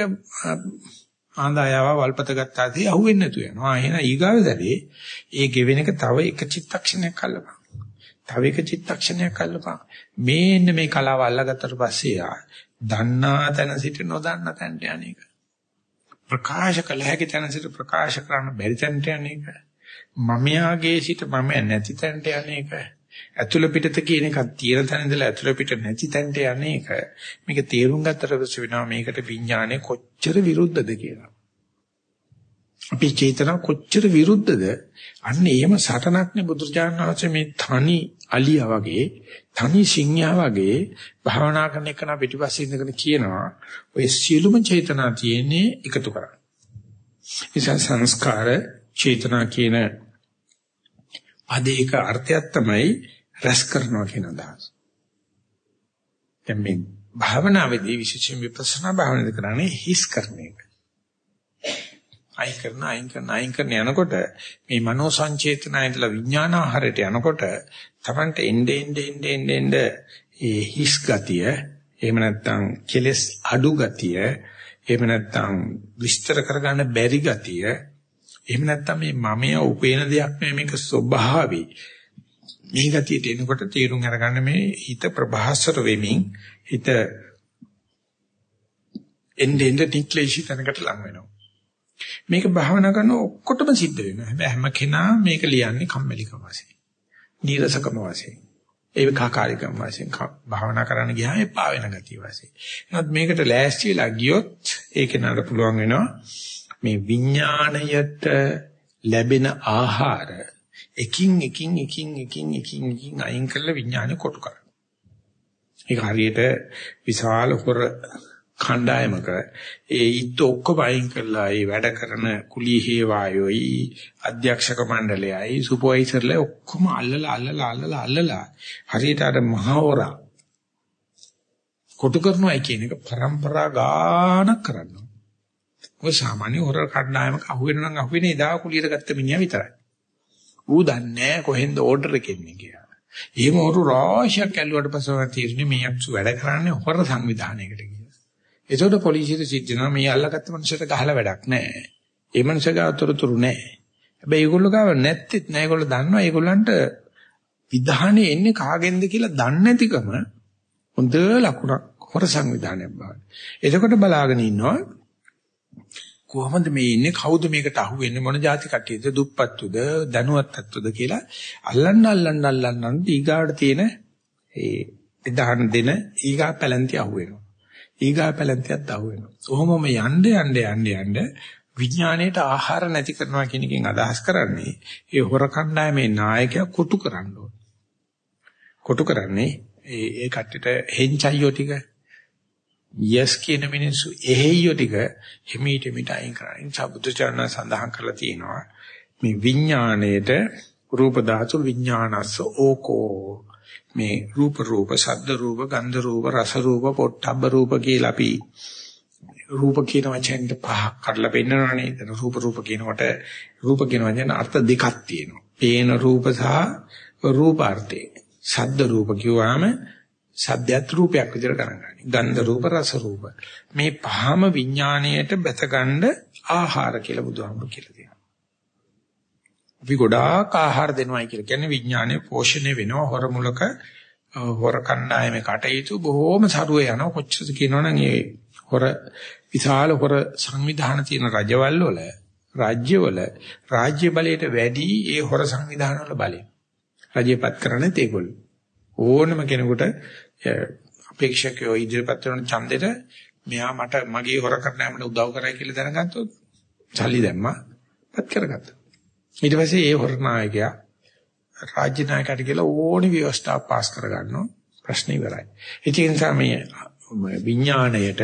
ආන්දායව වල්පත ගත්තාදී අහුවෙන්නේ නැතු වෙනවා. එහෙනම් ඊගාව දැලේ ඒ ගෙවෙන එක තව එක චිත්තක්ෂණයක් අල්ලපන්. තව එක චිත්තක්ෂණයක් අල්ලපන්. මේන්න මේ කලාව අල්ලගත්තට පස්සේ ආ දන්නා තැන සිට නොදන්නා තැනට යන්නේක. ප්‍රකාශ කළ හැකි තැන සිට ප්‍රකාශ කරන්න බැරි තැනට යන්නේක. මමයාගේ සිට මම නැති තැනට යන්නේක. ඇතුළ පිටත කියන එකක් තියෙන තැන ඉඳලා ඇතුළ පිට නැති තැනට යන්නේ ඒක. මේක තේරුම් ගත්තට පස්සේ වෙනවා මේකට විඥානය කොච්චර විරුද්ධද කියලා. අපි චේතනා කොච්චර විරුද්ධද? අන්න එහෙම සටනක්නේ බුදුරජාණන් වහන්සේ මේ තනි අලියා වගේ, තනි සිංහයා වගේ භාවනා කරන එක නා පිටිපස්සේ ඉඳගෙන කියනවා ඔය සියලුම චේතනා තියෙන්නේ එකතු කරා. නිසා සංස්කාර චේතනා කියන පදේක අර්ථයක් තමයි රැස් කරනවා කියන අදහස. දැන් මේ භාවනාවේදී විශේෂයෙන් විපස්සනා භාවනාවේදී කරන්නේ හිස් කරන එක. අයින් කරන අයින් කරන අයින් කරන යනකොට මේ මනෝ සංචේතනයන්ලා විඥානාහාරයට යනකොට Tamante ende ende ende ende ende ඒ හිස් ගතිය එහෙම නැත්නම් කෙලස් අඩු ගතිය එහෙම නැත්නම් විස්තර කරගන්න බැරි ගතිය එහෙම නැත්නම් මේ මමය උපේන දෙයක් නෙමෙයි මේක ස්වභාවي මේ ගතියට එනකොට තීරුම් අරගන්න මේ හිත ප්‍රභාසර වෙමින් හිත එnde end නික්ලේශී තැනකට ලං වෙනවා. මේක භාවනා කරන ඔක්කොටම සිද්ධ වෙනවා. හැබැයි හැම කෙනා මේක ලියන්නේ කම්මැලිකම වශයෙන්. නීරසකම වශයෙන්. ඒක කාකාරිකම වශයෙන් භාවනා කරන්න ගියාම එපා වෙන ගතිය වශයෙන්. එහෙනම් මේකට ලෑස්තිලා ගියොත් ඒක නඩ පුළුවන් වෙනවා. මේ විඥාණයට ලැබෙන ආහාර එකින් එකින් එකින් එකින් එකින් එකින් අයින් කරලා විඥානය කොටු කරනවා. ඒක හරියට විශාල හොර කණ්ඩායමක ඒ ඉත් ඔක්කොම අයින් කරලා ඒ වැඩ කරන කුලී හේවායෝයි අධ්‍යක්ෂක මණ්ඩලයයි සුපර්වයිසර්ලා ඔක්කොම අල්ලලා අල්ලලා අල්ලලා අල්ලලා හරියට අර මහවරා කොටු කරනවා කියන එක પરම්පරා ගානක් කරනවා. ඔය සාමාන්‍ය හොර කණ්ඩායමක අහුවෙන නම් අහුවෙන්නේ එදා කුලියට ගත්ත මිනිහා විතරයි. ඌ දන්නේ කොහෙන්ද ඕඩර් එක එන්නේ කියලා. එහෙම වරු රාශියක් ඇල්ලුවට පස්සේ තීරණේ මේ අක්සු වැඩ කරන්නේ හොර සංවිධානයකට කියලා. ඒතකොට පොලිසියට සිද්ධනවා මේ අල්ලගත්ත මනුස්සයට ගහලා වැඩක් නැහැ. ඒ මනුස්සයා අතරතුරු නැහැ. හැබැයි ඒගොල්ලෝ ගාව නැත්තේත් නෑ ඒගොල්ලෝ දන්නවා ඒගොල්ලන්ට විධානයේ එන්නේ කාගෙන්ද කියලා දන්නේ නැතිකම හොඳ ලකුණක් හොර සංවිධානයක් බවට. එතකොට බලාගෙන ඉන්නවා කොහොමද මේ ඉන්නේ? කවුද මේකට අහු වෙන්නේ? මොන જાති කට්ටියද? දුප්පත්තුද? දැනුවත්ත්තුද කියලා අල්ලන්න අල්ලන්න අල්ලන්න ඊගාට තියෙන ඒ විධාන දෙන ඊගා පැලන්ති අහු වෙනවා. ඊගා පැලන්තියත් අහු වෙනවා. කොහොමම යන්න යන්න යන්න යන්න විඥාණයට ආහාර නැති කරනවා කියන එකෙන් අදහස් කරන්නේ ඒ හොර කණ්ඩායමේ නායකයා කොටු කරන්න ඕන. කොටු කරන්නේ ඒ ඒ කට්ටියට හෙන්චයියෝ ටික යස් කියන මිනිස්සු එහෙයියෝ ටික හිමීට මිට අයින් කරන්නේ. සබුදුචාරණ සඳහන් කරලා තියෙනවා. මේ විඥාණයට රූප ධාතු විඥානස්ස ඕකෝ මේ රූප රූප ශබ්ද රූප ගන්ධ රූප රස රූප පොට්ටබ්බ රූප කියලා අපි රූප කියන වචෙන්ට පහක් කඩලා පෙන්නනවනේ. එතන රූප රූප කියනකොට රූප කියන වචෙන් අර්ථ දෙකක් තියෙනවා. පේන රූප සහ රූපාර්ථේ. ශබ්ද රූප කිව්වම සද්දයත් රූපයක් විදිහට ගණන් ගන්න. ගන්ධ රූප රස රූප. මේ පහම විඥාණයට බැසගන්න ආහාර කියලා බුදුහාමුදුරු කියලා තියෙනවා. අපි ගොඩාක් ආහාර දෙනවයි කියලා කියන්නේ විඥාණය පෝෂණය වෙනවා හොර මුලක හොර කණ්ඩායමේ කටයුතු බොහොම සරුවේ යනවා කොච්චරද කියනවනම් ඒ හොර විශාල හොර සංවිධාන තියෙන රජවල් වල රාජ්‍යවල රාජ්‍ය බලයට වැඩි ඒ හොර සංවිධාන වල බලය. රජයපත් කරන්නේ ඒගොල්ලෝ. ඕනම කෙනෙකුට අපේක්ෂකයෝ ඉදිරිපත් කරන ඡන්දෙට මෙයා මට මගේ හොරකම් නෑමට උදව් කරයි කියලා දැනගත්තොත් සල්ලි දැම්මා පත් කරගත්තා. ඊට පස්සේ ඒ හොරනායකයා රාජ්‍ය නායකයට කියලා ඕනි ව්‍යවස්ථා පාස් කරගන්නවා ප්‍රශ්න ඉවරයි. ඒ නිසා මේ විඥාණයට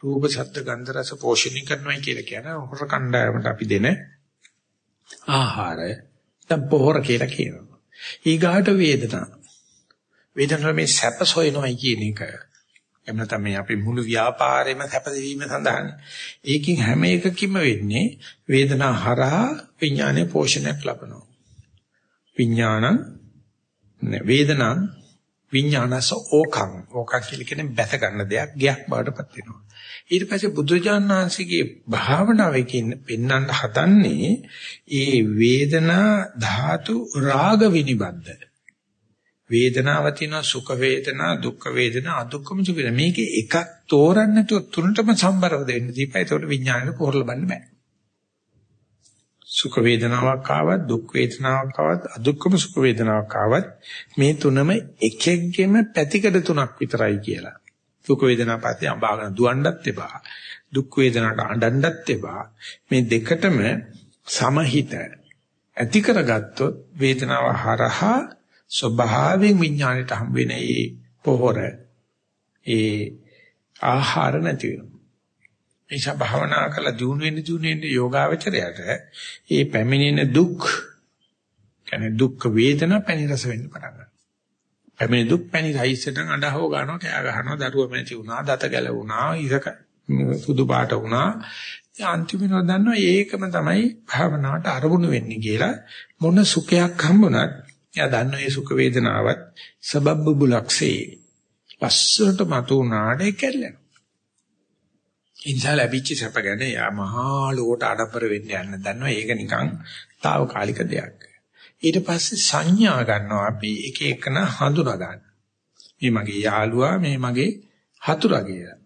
රූප ශබ්ද ගන්ධ රස පෝෂණය කරනවා කියලා කියන හොර කණ්ඩායමට අපි දෙන ආහාරය දැන් පොහොර කියලා කියනවා. ඊගාට වේදනා. වේදනාව මේ සැප සොයනවායි කියන එක. එහෙම නැත්නම් මේ අපි මුළු ව්‍යාපාරෙම සැප දෙවීම සඳහානේ. ඒකෙන් හැම එකකින්ම වෙන්නේ වේදනා හරහා විඥානයේ පෝෂණයක් ලබනවා. විඥානං වේදනං විඥානස ඕකං ඕකං කියලා කියන්නේ බැස ගන්න දෙයක් ගයක් බවටපත් වෙනවා. ඊට පස්සේ බුදුරජාණන් වහන්සේගේ භාවනාවකින් පෙන්වන්න හදන්නේ ඒ වේදනා ධාතු රාග විනිබද්ද. වේදනාව තියෙනවා සුඛ වේදනා දුක්ඛ වේදනා අදුක්ඛම සුඛ වේදනා මේකේ එකක් තෝරන්න නැතුව තුනටම සම්බරව දෙන්න දීපයි ඒකට විඥාණයට පොරල බන්න බෑ. සුඛ වේදනාවක් ආවත් දුක් වේදනාවක් ආවත් අදුක්කම සුඛ වේදනාවක් ආවත් මේ තුනම එකෙක්ගෙම පැතිකඩ තුනක් විතරයි කියලා. සුඛ වේදනාව පස්සේ අඹාගෙන දුවන්නත් එපා. දුක් වේදනාවට අඬන්නත් එපා. මේ දෙකටම සමහිත ඇති කරගත්තොත් වේදනාව හරහා ස්වභාවයෙන් විඥාණයට හම් වෙන ඒ පොහොර ඒ ආහාර නැති වෙනවා. නිසා භාවනා කරලා දිනු වෙන දිනු වෙන යෝගාවචරයට ඒ පැමිණෙන දුක් කියන්නේ දුක් වේදනා පැණි රස වෙන්න පටන් ගන්නවා. පැමිණෙන දුක් පැණි රයිසෙන් අඬහව ගන්නවා කෑ ගහනවා දරුවා මැටි වුණා දත ගැලවුණා ඉසක සුදු පාට වුණා. අන්තිමට දන්නවා ඒකම තමයි භාවනාවට අරමුණු වෙන්නේ කියලා මොන සුඛයක් හම්බුණත් එයා දන්නවා මේ සුඛ වේදනාවත් සබබ්බ බුලක්සේ ලස්සනට මතු උනාට ඒ කැල්ලෙනවා. ඉන්සාව ලැබිච්ච සැප ගැන යා මහා ලෝකට ආඩම්බර වෙන්න යන්න දන්නවා ඒක නිකන් తాවකාලික දෙයක්. ඊට පස්සේ සංඥා ගන්නවා අපි එක එකන හඳුනා ගන්න. මේ මගේ යාළුවා මේ මගේ හතුරා කියලා.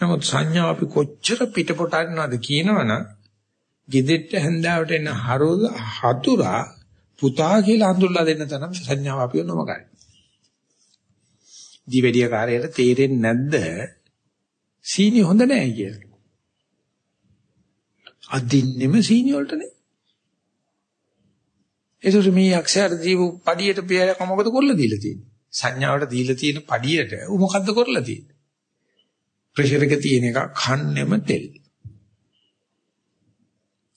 නමුත් සංඥාව අපි කොච්චර පිටපොට ගන්නවද කියනවනම් ගෙදෙට්ට හැන්දාවට එන හතුරා පුතා කියලා හඳුල්ලා දෙන්න තරම් සංඥාව අපිව නොමගයි. දිවෙඩිය කාර්යයට තේරෙන්නේ නැද්ද සීනි හොඳ නැහැ කියලා. අදින්නෙම සීනි වලට නේ. ඒසොට මේ අක්ෂර දීපු පඩියට පියලා මොකද කරලා දීලා තියෙන්නේ? සංඥාවට දීලා තියෙන පඩියට ඌ මොකද්ද කරලා තියෙන්නේ? ප්‍රෙෂර් එක තියෙන එක කන්නෙම තෙල්.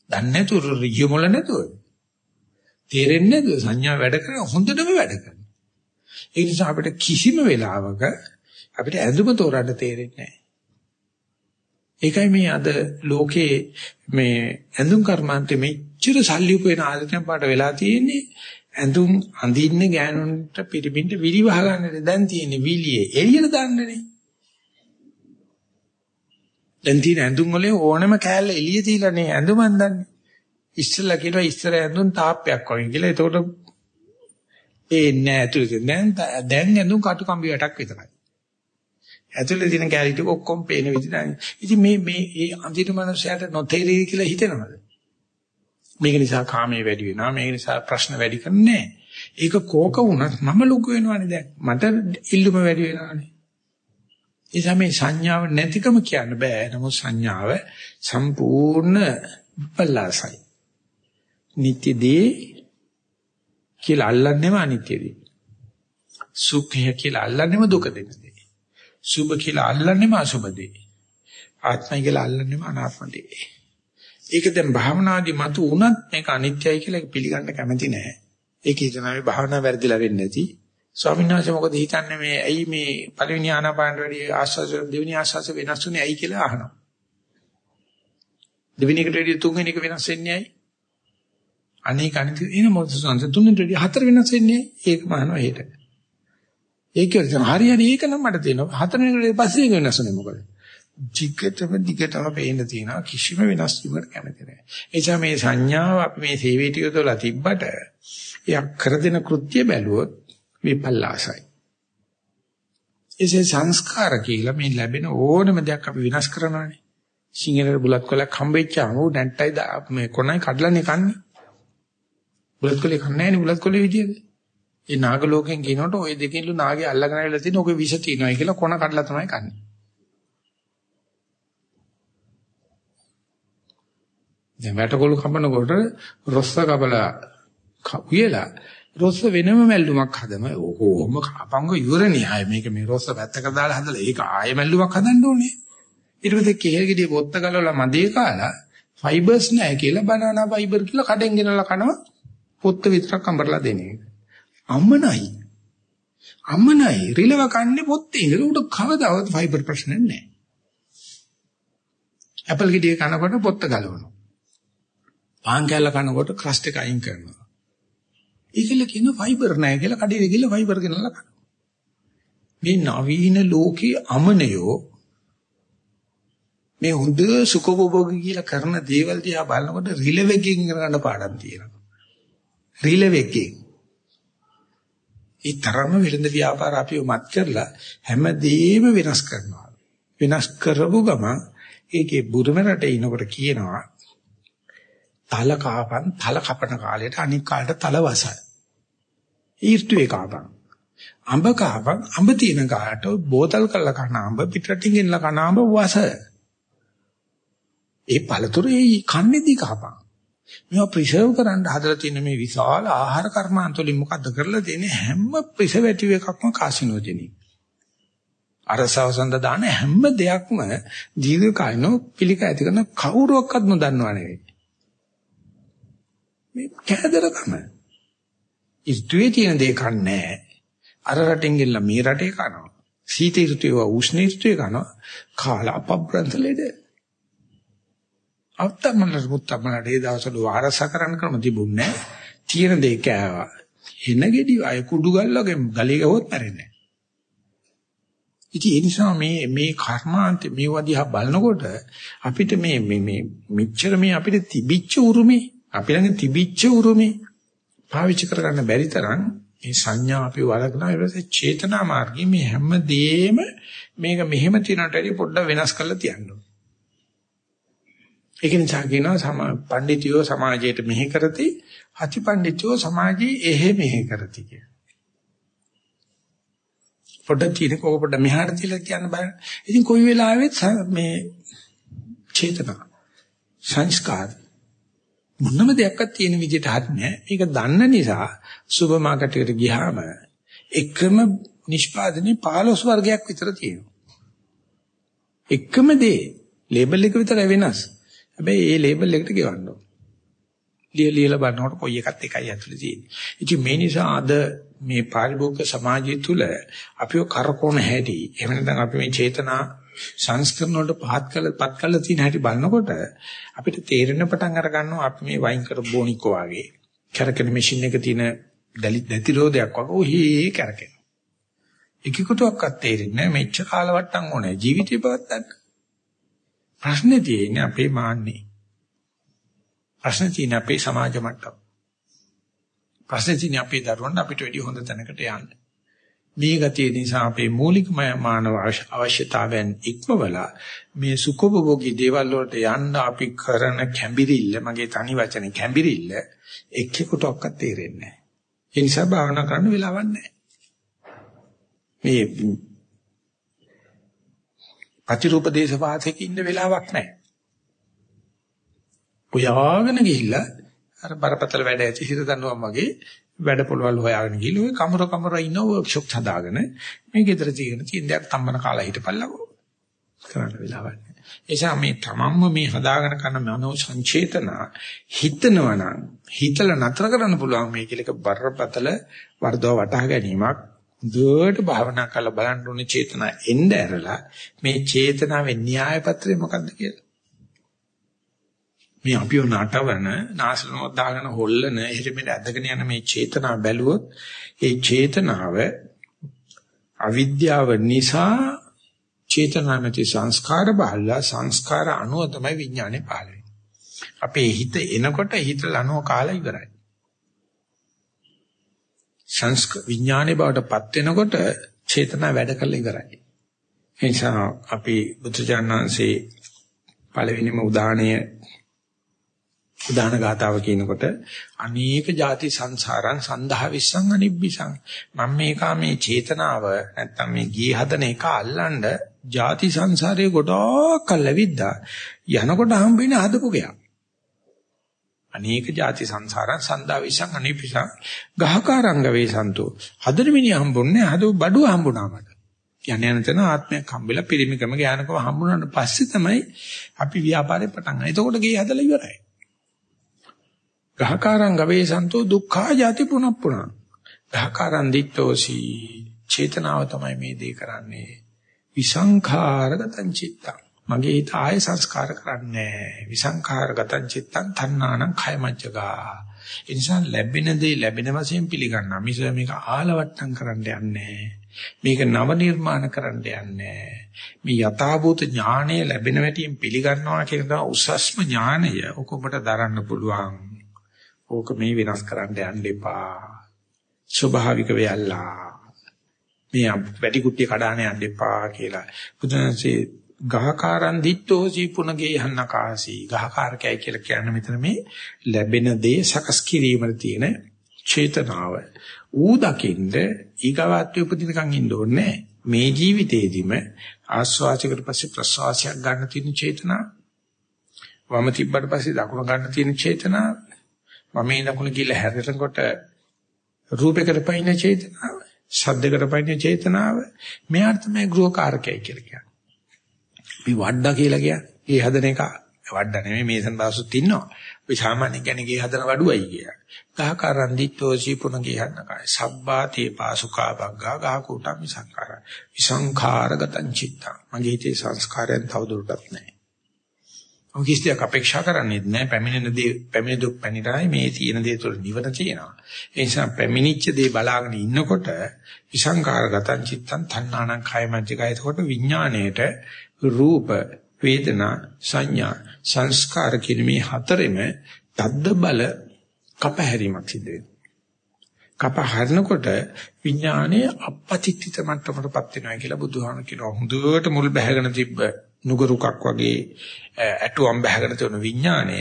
දන්නේ නැතුව රියමොල නැතුව. තේරෙන්නේ නැතුව සංඥා වැඩ කරන හොඳටම වැඩ කරනවා. ඒ නිසා අපිට කිසිම වෙලාවක අපිට ඇඳුම තෝරන්න තේරෙන්නේ නැහැ. ඒකයි මේ අද ලෝකේ මේ ඇඳුම් කර්මාන්තෙ මෙච්චර සල්ලි උපයන ආයතන පාට වෙලා තියෙන්නේ. ඇඳුම් අඳින්න ගෑනුන්ට පිටිපිට විලි වහ ගන්නද දැන් තියෙන්නේ විලියේ එළියට දාන්නනේ. දැන් තියෙන ඇඳුම් වල ඕනම කෑල්ල එළිය තියලා නේ ඇඳුම් අඳන්නේ. ඉස්සෙල්ලා කියනවා ඉස්සර ඇඳුම් තාප්පයක් වගේ කියලා එතකොට ඒ නෑ ඇතුළේ දැන් දැන් ඇඳුම් කටු කම්බි වැටක් විතරයි ඇතුලේ තියෙන කැලී ටික ඔක්කොම පේන විදිහට. ඉතින් මේ මේ මේ අන්තිම මනුස්සයාට නොතේරෙයි කියලා හිතෙනවද? මේක නිසා කාමයේ වැඩි වෙනවා. මේක නිසා ප්‍රශ්න වැඩි කරන්නේ ඒක කෝක වුණත් මම ලොකු වෙනවානේ දැන්. මට ඉල්ලුම වැඩි වෙනවානේ. ඒ මේ සංඥාව නැතිකම කියන්න බෑ. නමුත් සංඥාව සම්පූර්ණ බල්ලාසයි. නිත්‍යදී කියලා අල්ලන්නේම අනිත්‍යදී. සුඛය කියලා අල්ලන්නේම දුක දෙන්නේ. සුභ කියලා අල්ලන්නේම අසුභ දේ. ආත්මයි කියලා අල්ලන්නේම අනාත්ම දේ. ඒක දැන් භාවනාදී මතු වුණත් මේක අනිත්‍යයි කියලා පිළිගන්න කැමති නැහැ. ඒක හිතනවා මේ භාවනාව වැරදිලා වෙන්නේ නැති. ස්වාමීන් වහන්සේ මොකද හිතන්නේ මේ ඇයි මේ පළවෙනි ආනාපානට වැඩි ආස්වාද දෙවෙනි ආස්වාද වෙනස් වෙන්නේ ඇයි කියලා අහනවා. දෙවෙනි එකට වැඩි තුන්වෙනි එක වෙනස් වෙන්නේ ඇයි? අනේක අනිත් එන මොකද සංස තුන්වෙනි වැඩි හතර වෙනස් වෙන්නේ ඒකම අහනවා හෙට. ඒක හරියට ඒක නම් මට තේරෙනවා. හතරවෙනි පස්සේ එක වෙනස්නේ මොකද? jiggetම දිගටම පේන්න තියෙනවා කිසිම වෙනස් වීමකට කැමති නැහැ. ඒ නිසා මේ සංඥාව අපි මේ සේවයට යොදලා තිබ්බට එයා කර දෙන කෘත්‍ය බැලුවොත් විපල්ලාසයි. ඒසේ සංස්කාර කියලා මේ ලැබෙන ඕනම දෙයක් අපි විනාශ කරනවානේ. සිංහලට බුලත් කොලක් හම්බෙච්චාම උ නැන්ටයි මේ කොනයි කඩලානේ කන්නේ. බුලත් කොලේ කන්නේ නැහැ නේ බුලත් කොලේ විදියට. ඒ නාග ලෝකෙන් කියනකොට ওই දෙකෙන්ලු නාගේ අල්ලගෙන ආවිලා තියෙන ඔගේ විෂ තියෙනවායි කියලා කොන කඩලා තමයි කන්නේ. දැන් වැටකොළු කපනකොට රොස්ස කබලා උයලා රොස්ස වෙනම මැල්ලුමක් හදම ඕකෝම කපංග ඉවරනේ ආයේ මේක මේ රොස්ස පැත්තක දාලා හදලා ඒක ආයේ මැල්ලුමක් හදන්න ඕනේ ඊට පස්සේ කේල් ගෙඩිය පොත්ත ගලවලා මදේ කාලා ෆයිබර්ස් නැහැ කියලා බනනා ෆයිබර් කියලා කඩෙන් ගෙනලා කනවා පොත්ත විතරක් අඹරලා දෙන එක. අම්මනයි අම්මනයි රිලව කන්නේ පොත්තේ ඉඳලා උඩ කවදාවත් ෆයිබර් ප්‍රශ්න නැහැ. ඇපල් ගෙඩිය කනකොට පොත්ත ගලවනවා. පාන් කෑල්ල කනකොට ක්‍රස්ට් එක අයින් කරනවා. ඒකල කියන ෆයිබර් නැහැ කියලා කඩේ ගිහලා ෆයිබර් ගෙනල්ලා කනවා. මේ නවීන ලෝකයේ අමනයෝ මේ හොඳ සුඛෝපභෝගී කියලා කරන දේවල් දිහා බලනකොට රිලෙවෙකින් කරන්න පාඩම් තියෙනවා. රිලෙවෙකින්. ඒ තරම වෙළඳ ව්‍යාපාර අපිව මත් කරලා හැමදේම වෙනස් කරනවා. වෙනස් කරපු ගමන් ඒකේ බුදුම රටේ ඉනකොට කියනවා තල කාපන් තල කපන කාලයට අනික් කාලයට තල වසයි. ඊර්තුවේ කාපන්. අඹ කාපන් අඹ තියෙන කාලට බෝතල් කරලා කන අඹ පිටරටින් ගෙනලා කන අඹ වස. ඒ පළතුරු ඒ කන්නේදී කාපන්. මේවා ප්‍රිසර්ව් කරන්න හදලා තියෙන මේ විශාල ආහාර කර්මාන්ත වලින් මොකද්ද කරලා තියෙන්නේ හැම ප්‍රිසර්වේටිව් එකක්ම කාසිනෝජෙනික්. අරසව සඳ දාන හැම දෙයක්ම දීර්ඝ කාලිනෝ පිළික ඇති කරන කවුරුවක්වත් නොදන්නව නෙවෙයි. මේ කෑදරකම. ඉස්තුවේ තියෙන දේ කන්නේ අර රටින් ගිහලා මේ රටේ කනවා. සීත ඍතුවේ උෂ්ණ ඍතුවේ කනවා. කාලා අපබ්‍රන්ත ලෙඩ. අත්තමල මුත්තමල ඒ දවස්වල වාරස කරන්න ක්‍රම තිබුණේ නැහැ. තියෙන දේ කෑවා. එන ගෙඩි අය කුඩු ගල්ලගේ ගලේ ගහුවොත් මැරෙන්නේ නැහැ. ඉතින් ඒ නිසා මේ මේ කර්මාන්ත මේ වදිහා බලනකොට අපිට මේ මේ මේ මෙච්චර මේ අපිට තිබිච්ච උරුමේ අපි ළඟ තිබිච්ච උරුමේ පාවිච්චි කරගන්න බැරි තරම් මේ සංඥා අපි වළක්වන ඊපස්සේ චේතනා මාර්ගයේ මේ හැම දෙෙම මේක මෙහෙම තියනට වැඩි පොඩ්ඩක් වෙනස් කරලා තියන්න ඕනේ. ඒක නිසා කියනවා සම පඬිතියෝ සමාජයට මෙහෙ කරති, අති පඬිතියෝ සමාජයේ එහෙ මෙහෙ කරති කිය. පොඩ්ඩක් තියෙන කෝක පොඩ්ඩ මෙහාට තියලා කියන්න බෑ. ඉතින් කොයි වෙලාවෙත් මේ චේතනා සංස්කාර මොනම දෙයක්වත් තියෙන විදිහට හරිනේ. මේක දන්න නිසා සුපර් මාකට් එකට ගියාම එකම නිෂ්පාදනයේ 15 වර්ගයක් විතර තියෙනවා. එකම දේ ලේබල් එක විතර වෙනස්. හැබැයි ඒ ලේබල් එකට ගෙවන්න ඕන. ලියලා බලනකොට කොයි එකත් එකයි ඇතුලේ තියෙන්නේ. ඉතින් මේ නිසා අද මේ පාරිභෝගික සමාජය තුල අපිව කරකවන හැටි එහෙම නැත්නම් අපි මේ චේතනා සංස්කරණ වලට පහත් කළ පත් කළ තියෙන හැටි බලනකොට අපිට තේරෙන පටන් අර ගන්නවා අපි මේ වයින් කර බොනිකෝ වගේ කැරකෙන මැෂින් එක තියෙන දැති රෝදයක් වගේ ඔහි කැරකෙන. එකෙකුටවත් තේරෙන්නේ නැහැ මෙච්චර කාලවට්ටම් ඕනේ ජීවිතේ පවත්තන්න. ප්‍රශ්නේ තියෙන්නේ අපේ මාන්නේ. ප්‍රශ්නේ තියෙන්නේ අපේ සමාජ මට්ටම. ප්‍රශ්නේ තියෙන්නේ අපේ දරුවන්ට අපිට වැඩි හොඳ තැනකට යන්න. මේ ගතිය නිසා අපේ මූලික මානව අවශ්‍යතාවයන් ඉක්මවලා මේ සුඛෝපභෝගී දේවල් වලට යන්න අපි කරන කැඹිරිල්ල මගේ තනි වචනේ කැඹිරිල්ල එක්කෙකුටවත් තේරෙන්නේ නැහැ. ඒ නිසා භාවනා කරන්න වෙලාවක් නැහැ. මේ ප්‍රතිරූප දේශවාසයක ඉන්න වෙලාවක් නැහැ. පුයාගෙන ගිහිල්ලා අර බරපතල වැඩ ඇති හිත දන්නවා වගේ වැඩ පොළවල් හොයාගෙන ගිහලා ඔය කමර කමර ඉන්න වර්ක්ෂොප් හදාගෙන මේ ගෙදර තියෙන තියෙන දෙයක් තම්බන කාලා හිටපල්ලකෝ කරන්න වෙලාවක් නැහැ. එසා මේ තමන්ම මේ හදාගෙන කරන මනෝ සංචේතන හිතනවනම් හිතලා නතර කරන්න පුළුවන් මේ කියලක බරපතල වර්ධව වටහා ගැනීමක් දුවට භාවනා කරලා බලන්න ඕනේ චේතනා එන්න ඇරලා මේ චේතනාවේ න්‍යාය පත්‍රය මොකක්ද කියලා. මේ අපිව නටවන නාසලමක් දාගෙන හොල්ලන එහෙට මෙහෙට ඇදගෙන යන මේ චේතනාව බැලුවොත් ඒ චේතනාව අවිද්‍යාව නිසා චේතනාමති සංස්කාර බහලා සංස්කාර අනුව තමයි විඥානේ පහළ වෙන්නේ. අපේ හිත එනකොට හිත ලනෝ කාලා ඉවරයි. සංස්ක විඥානේ බවටපත් වෙනකොට චේතනා වැඩ කරලා ඉවරයි. ඒ නිසා අපි බුදුජානනාංශේ පළවෙනිම උදාහරණය උදාන ගාතාව කියනකොට අනේක ಜಾති සංසාරං සන්දහ විස්සං අනිබ්බිසං. මම මේකා මේ චේතනාව නැත්තම් මේ ගියේ හදන එක අල්ලන්න ಜಾති සංසාරයේ ගොඩක් කල්ලාවිද්දා යනකොට හම්බෙන්නේ හදපු ගයක්. අනේක ಜಾති සංසාරං සන්දා විසං අනිපිසං ගහකාරංග වේසන්තෝ හදර මිනිහ හම්බුන්නේ හදෝ බඩුව හම්බුණා මට යන යන තැන ආත්මයක් හම්බෙලා පිරිමිකම ඥානකම හම්බුනාට පස්සේ තමයි අපි ව්‍යාපාරේ පටන් ගන්නේ. එතකොට ගේ හදලා ඉවරයි. ගහකාරං ගවේසන්තෝ දුක්ඛා ජාති පුනප්පුනා. ගහකාරං දිට්ඨෝසි චේතනාව තමයි මේ දේ කරන්නේ. විසංඛාරගතං චිත්තං. මගේ හිත ආය සංස්කාර කරන්නේ විසංඛාරගතං චිත්තං තණ්හානං khයමච්චගා. ඒ නිසා ලැබෙන දේ ලැබෙන වශයෙන් පිළිගන්නා. මිස මේක ආලවට්ටම් කරන්න යන්නේ මේක නව නිර්මාණ කරන්න යන්නේ මේ යථාභූත ඥානය ලැබෙන වැටියෙන් පිළිගන්නවා කියන දා උසස්ම ඥානය ඔක ඔබට දරන්න පුළුවන්. ඕක මේ වෙනස් කරන්න යන්න එපා. ස්වභාවික වෙයල්ලා. මේ වැඩි කුට්ටිය කඩාන යන්න එපා කියලා. බුදුන්සේ ගහකාරන් දිත්තෝ සීපුණගේ යන්නකාසී ගහකාරකයි කියලා කියන්නේ මෙතන මේ ලැබෙන දේ සකස් කිරීමේ තියෙන චේතනාව. ඌ දකින්ද ඊගාවාත්‍ය උපදිනකන් ඉන්න ඕනේ මේ ජීවිතේදීම ආස්වාසයකට පස්සේ ප්‍රසවාසයක් ගන්න තියෙන චේතනාව. වම තිබ්බට පස්සේ දකුණ ගන්න තියෙන චේතනාව. වමේ දකුණ කියලා හැරෙනකොට රූපයකට පයින්න චේතනාව ශබ්දයකට පයින්න චේතනාව. මෙයාට තමයි ගෘහකාරකයි කියලා කියන්නේ. අපි වඩඩා කියලා කියන්නේ. ඒ හදන එක වඩඩා නෙමෙයි මේසන් බාසුත් ඉන්නවා. අපි සාමාන්‍ය කියන්නේ ගේ හදන වඩුවයි කියලා. ගහකරන් දිත්තෝ සීපුණ ගියන්න කයි. සබ්බා තේ පාසුකා බග්ගා ගහ කුටම් සංඛාර විසංඛාරගතං චිත්තං. මගේ හිතේ සංස්කාරයන් තවදුරටත් නැහැ. ඔය කිසියක් අපේක්ෂා කරන්නේ නැහැ පැමිණෙන දේ පැමිණ දුක් පැනිරයි මේ තියෙන දේ තුළ නිවන තියෙනවා ඒ නිසා පැමිණිච්ච දේ බලාගෙන ඉන්නකොට විසංඛාරගතං චිත්තං තණ්හානං khයමජ්ජකය එතකොට විඥාණයට රූප වේදනා සංඥා සංස්කාර කියන මේ හතරෙම තද්ද බල කපහැරීමක් සිද්ධ වෙනවා. කපහරනකොට විඥානයේ අපපතිත්‍ිත මට්ටමටපත් වෙනවා කියලා බුදුහාම කියනවා. හොඳට මුල් බැහැගෙන තිබ්බ නුගරුකක් වගේ ඇටුවම් බැහැගෙන තියෙන විඥානය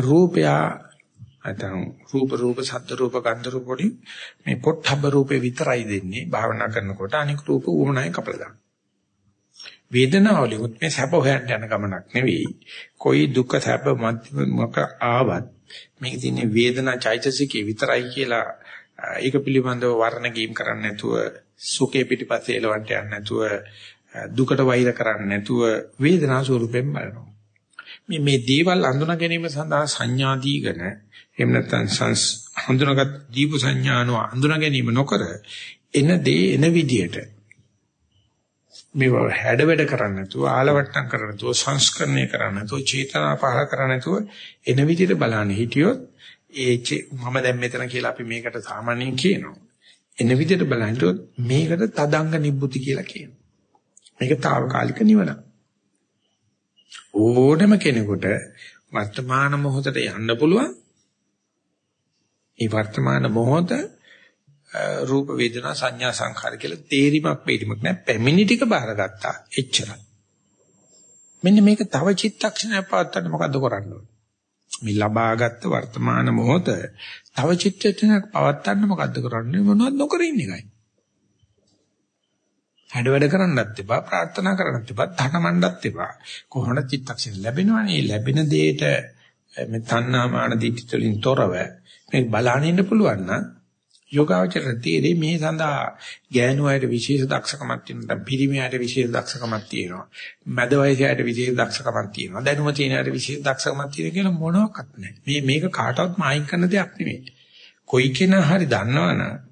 රූපය නැත්නම් රූප රූප සද්ද රූප ගන්ධ රූප වලින් මේ පොට්ටබ්බ රූපේ විතරයි දෙන්නේ භාවනා කරනකොට අනික රූප උමනායි කපලා දානවා. වේදනාවලිමුත් මේ සැප හොයන්න යන ගමනක් නෙවෙයි. કોઈ දුක සැප මොක ආවත් මේක තියෙන්නේ වේදනා චෛතසිකේ විතරයි කියලා ඒක පිළිබඳව වර්ණ ගීම් කරන්න නැතුව සුඛේ පිටිපස්සේ එලවන්ට යන්න නැතුව දුකට වෛර කරන්න නැතුව වේදනා ස්වරූපයෙන් බලනවා. මේ මේ දේවල් අඳුන ගැනීම සඳහා සංඥා දීගෙන එහෙම නැත්නම් සංස් හඳුනාගත් දීප සංඥානෝ අඳුන ගැනීම නොකර එන දේ එන විදියට මේව හැඩ වැඩ කරන්නේ නැතුව ආලවට්ටම් කරන්නේ නැතුව සංස්කරණය කරන්නේ නැතුව චේතනා පහල කරන්නේ නැතුව එන විදිහට බලන්න හිටියොත් ඒ මම දැන් මෙතන කියලා අපි මේකට සාමාන්‍යයෙන් කියනවා. එන විදිහට බලනකොට මේකට තදංග නිබ්බුති කියලා කියනවා. මේක తాවකාලික නිවන. ඕනම කෙනෙකුට වර්තමාන මොහොතට යන්න පුළුවන්. ඒ වර්තමාන මොහොත රූප වේදනා සංඥා සංඛාර කියලා තේරිමක් බේරිමක් නෑ පැමිණි ටික බාරගත්තා එච්චරයි. මෙන්න මේක තව චිත්තක්ෂණයක් පවත්තන්න මොකද්ද කරන්න ඕනේ? මේ ලබාගත් වර්තමාන මොහොත තව චිත්තක්ෂණයක් පවත්තන්න මොකද්ද කරන්නේ මොනවද නොකර ඉන්න එකයි. හැඩ වැඩ කරන්නත් එපා ප්‍රාර්ථනා කරන්නත් එපා ධනමණ්ඩත් එපා. කොහොමද චිත්තක්ෂණ ලැබෙනවනේ ලැබෙන දෙයට මේ තණ්හාමාන දිටිතලින් තොරව මේ බලන්න ඉන්න පුළුවන් නම් යෝගාවචර තීරේ මේ සඳහා ගෑනු අයට විශේෂ දක්ෂකමක් තියෙනවා පිරිමි අයට විශේෂ දක්ෂකමක් තියෙනවා මැද වයසට විශේෂ දක්ෂකමක් තියෙනවා දැනුම තියෙන අයට විශේෂ දක්ෂකමක් තියෙන කියලා මොනවත් නැහැ. මේ මේක කාටවත් මායින් කරන දෙයක් නෙමෙයි. කොයි කෙනා හරි දන්නවනම්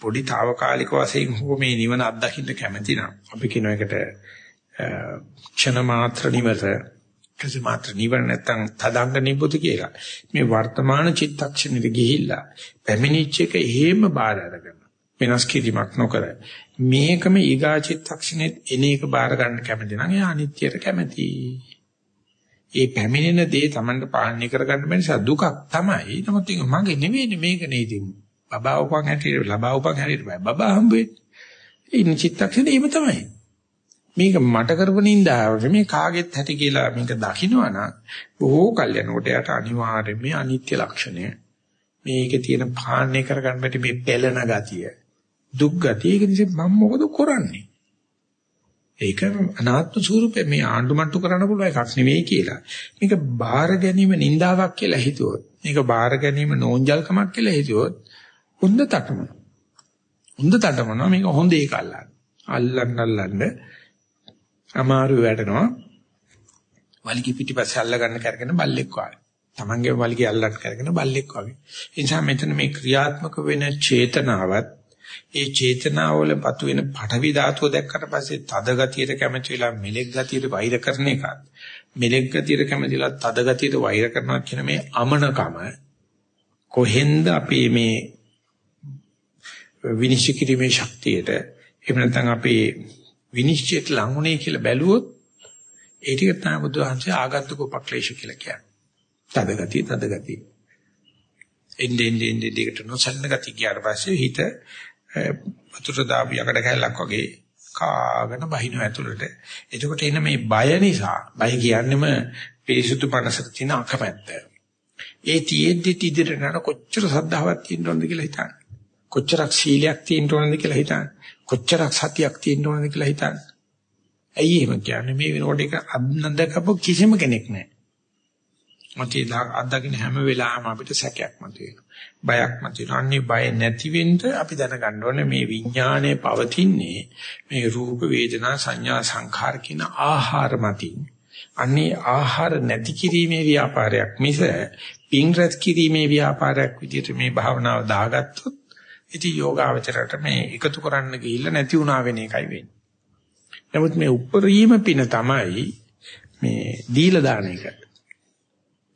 පොඩි తాවකාලික වශයෙන් හෝ මේ නිවන අත්දකින්න කැමති නම් අපි කියන එකට ක්ෂණ මාත්‍ර නිවත kasi මාත්‍ර නිවන නැත්තම් තදංග නිබ්බුති කියලා. මේ වර්තමාන චිත්තක්ෂණෙට ගිහිල්ලා පැමිණිච්ච එක එහෙම බාර අරගෙන වෙනස් කිරීමක් නොකර මේකම ඊගා චිත්තක්ෂණෙත් එන එක බාර ගන්න කැමති නම් එයා අනිත්‍යයට කැමතියි. ඒ පැමිණෙන දේ Tamanට පාලනය කරගන්න බැරි නිසා දුකක් තමයි. නමුත් ඒක මගේ නෙවෙයි මේක නේද. බබා උපන් හැටියට ලබා උපන් හැටියට බබා හම්බෙන්නේ. ඉන්න චිත්තක්ෂණය එහෙම තමයි. මේක මට කරපු නින්දාවට මේ කාගෙත් ඇති කියලා මේක දකින්නවනම් බොහෝ කල් යනකොට යට අනිවාර්යයෙන් මේ අනිත්‍ය ලක්ෂණය මේකේ තියෙන පාන්නේ කරගන්න බැරි මේ පෙළෙන ගතිය දුක් ගතිය ඒක නිසා මම මොකද කරන්නේ ඒක අනාත්ම ස්වරූපේ මේ ආණ්ඩුමට්ටු කරන්න පුළුවන් එකක් නෙවෙයි කියලා. මේක බාර ගැනීම නින්දාවක් කියලා හිතුවොත්, මේක බාර ගැනීම නෝන්ජල්කමක් කියලා හිතුවොත්, හොඳ තටමන. හොඳ තටමන මේක හොඳ ඒක අල්ලන්න. අල්ලන්න අල්ලන්න අමාරු වැඩනවා. වලිගි පිටිපස්සේ අල්ල ගන්න කරගෙන බල්ලෙක් වගේ. Tamange වලිගි අල්ලන්න කරගෙන බල්ලෙක් වගේ. ඒ නිසා මෙතන මේ ක්‍රියාත්මක වෙන චේතනාවත් ඒ චේතනාවල පතු වෙන පටවි ධාතුව දැක්කට පස්සේ තද ගතියට කැමති වෙලා මෙලෙක් ගතියට වෛර කරන එකත් මෙලෙක් ගතියට කැමතිලා තද ගතියට වෛර කරනවා කියන මේ අමනකම කොහෙන්ද අපි මේ විනිශ්චය කිරීමේ ශක්තියට එහෙම නැත්නම් අපේ විනිශ්චයට ලඟුනේ කියලා බැලුවොත් ඒ ටික තමයි බුදුහන්සේ ආගන්තුක උපක්ලේශ කියලා කියන්නේ. තද ගතිය තද ගතිය. එන්නේ එන්නේ එන්නේ දිගට නොසන්න ගතිය ගියාට පස්සේ හිත වතුර දාපු යකඩ කැල්ලක් වගේ කාගෙන බහිනව ඇතුළට. එතකොට එන මේ බය නිසා බය කියන්නේම පිරිසුදු මනසට තියෙන අකමැත්ත. ඒ තියෙද්දි ඉදිරියට යන කොච්චර සද්ධාවක් තියෙන්න ඕනද කියලා හිතන්න. කොච්චරක් සීලයක් තියෙන්න ඕනද කියලා හිතන්න. කොච්චරක් සතියක් තියෙන්න ඕනද කියලා හිතන්න. ඇයි එහෙම කියන්නේ මේ වෙනකොට එක අද්නදකපො කිසිම කෙනෙක් නැහැ. මතේ අද්දකින හැම වෙලාවෙම අපිට සැකයක් මතුවෙනවා. බයක් මතුවෙනවා. අන්නේ බය නැති වෙන්න අපි දැනගන්න ඕනේ මේ විඥානයේ පවතින්නේ මේ රූප වේදනා සංඥා සංඛාර කියන ආහාර මතින්. අන්නේ ආහාර නැති කිරීමේ ව්‍යාපාරයක් මිස පින් රැස් කිරීමේ ව්‍යාපාරයක් විදිහට මේ භාවනාව දාගත්තොත් ඉතින් යෝගාවචරයට මේ එකතු කරන්න ගිහිල්ලා නැති වුණා වෙන එකයි වෙන්නේ. නමුත් මේ උපරිම පින තමයි මේ දීලා දාන එක.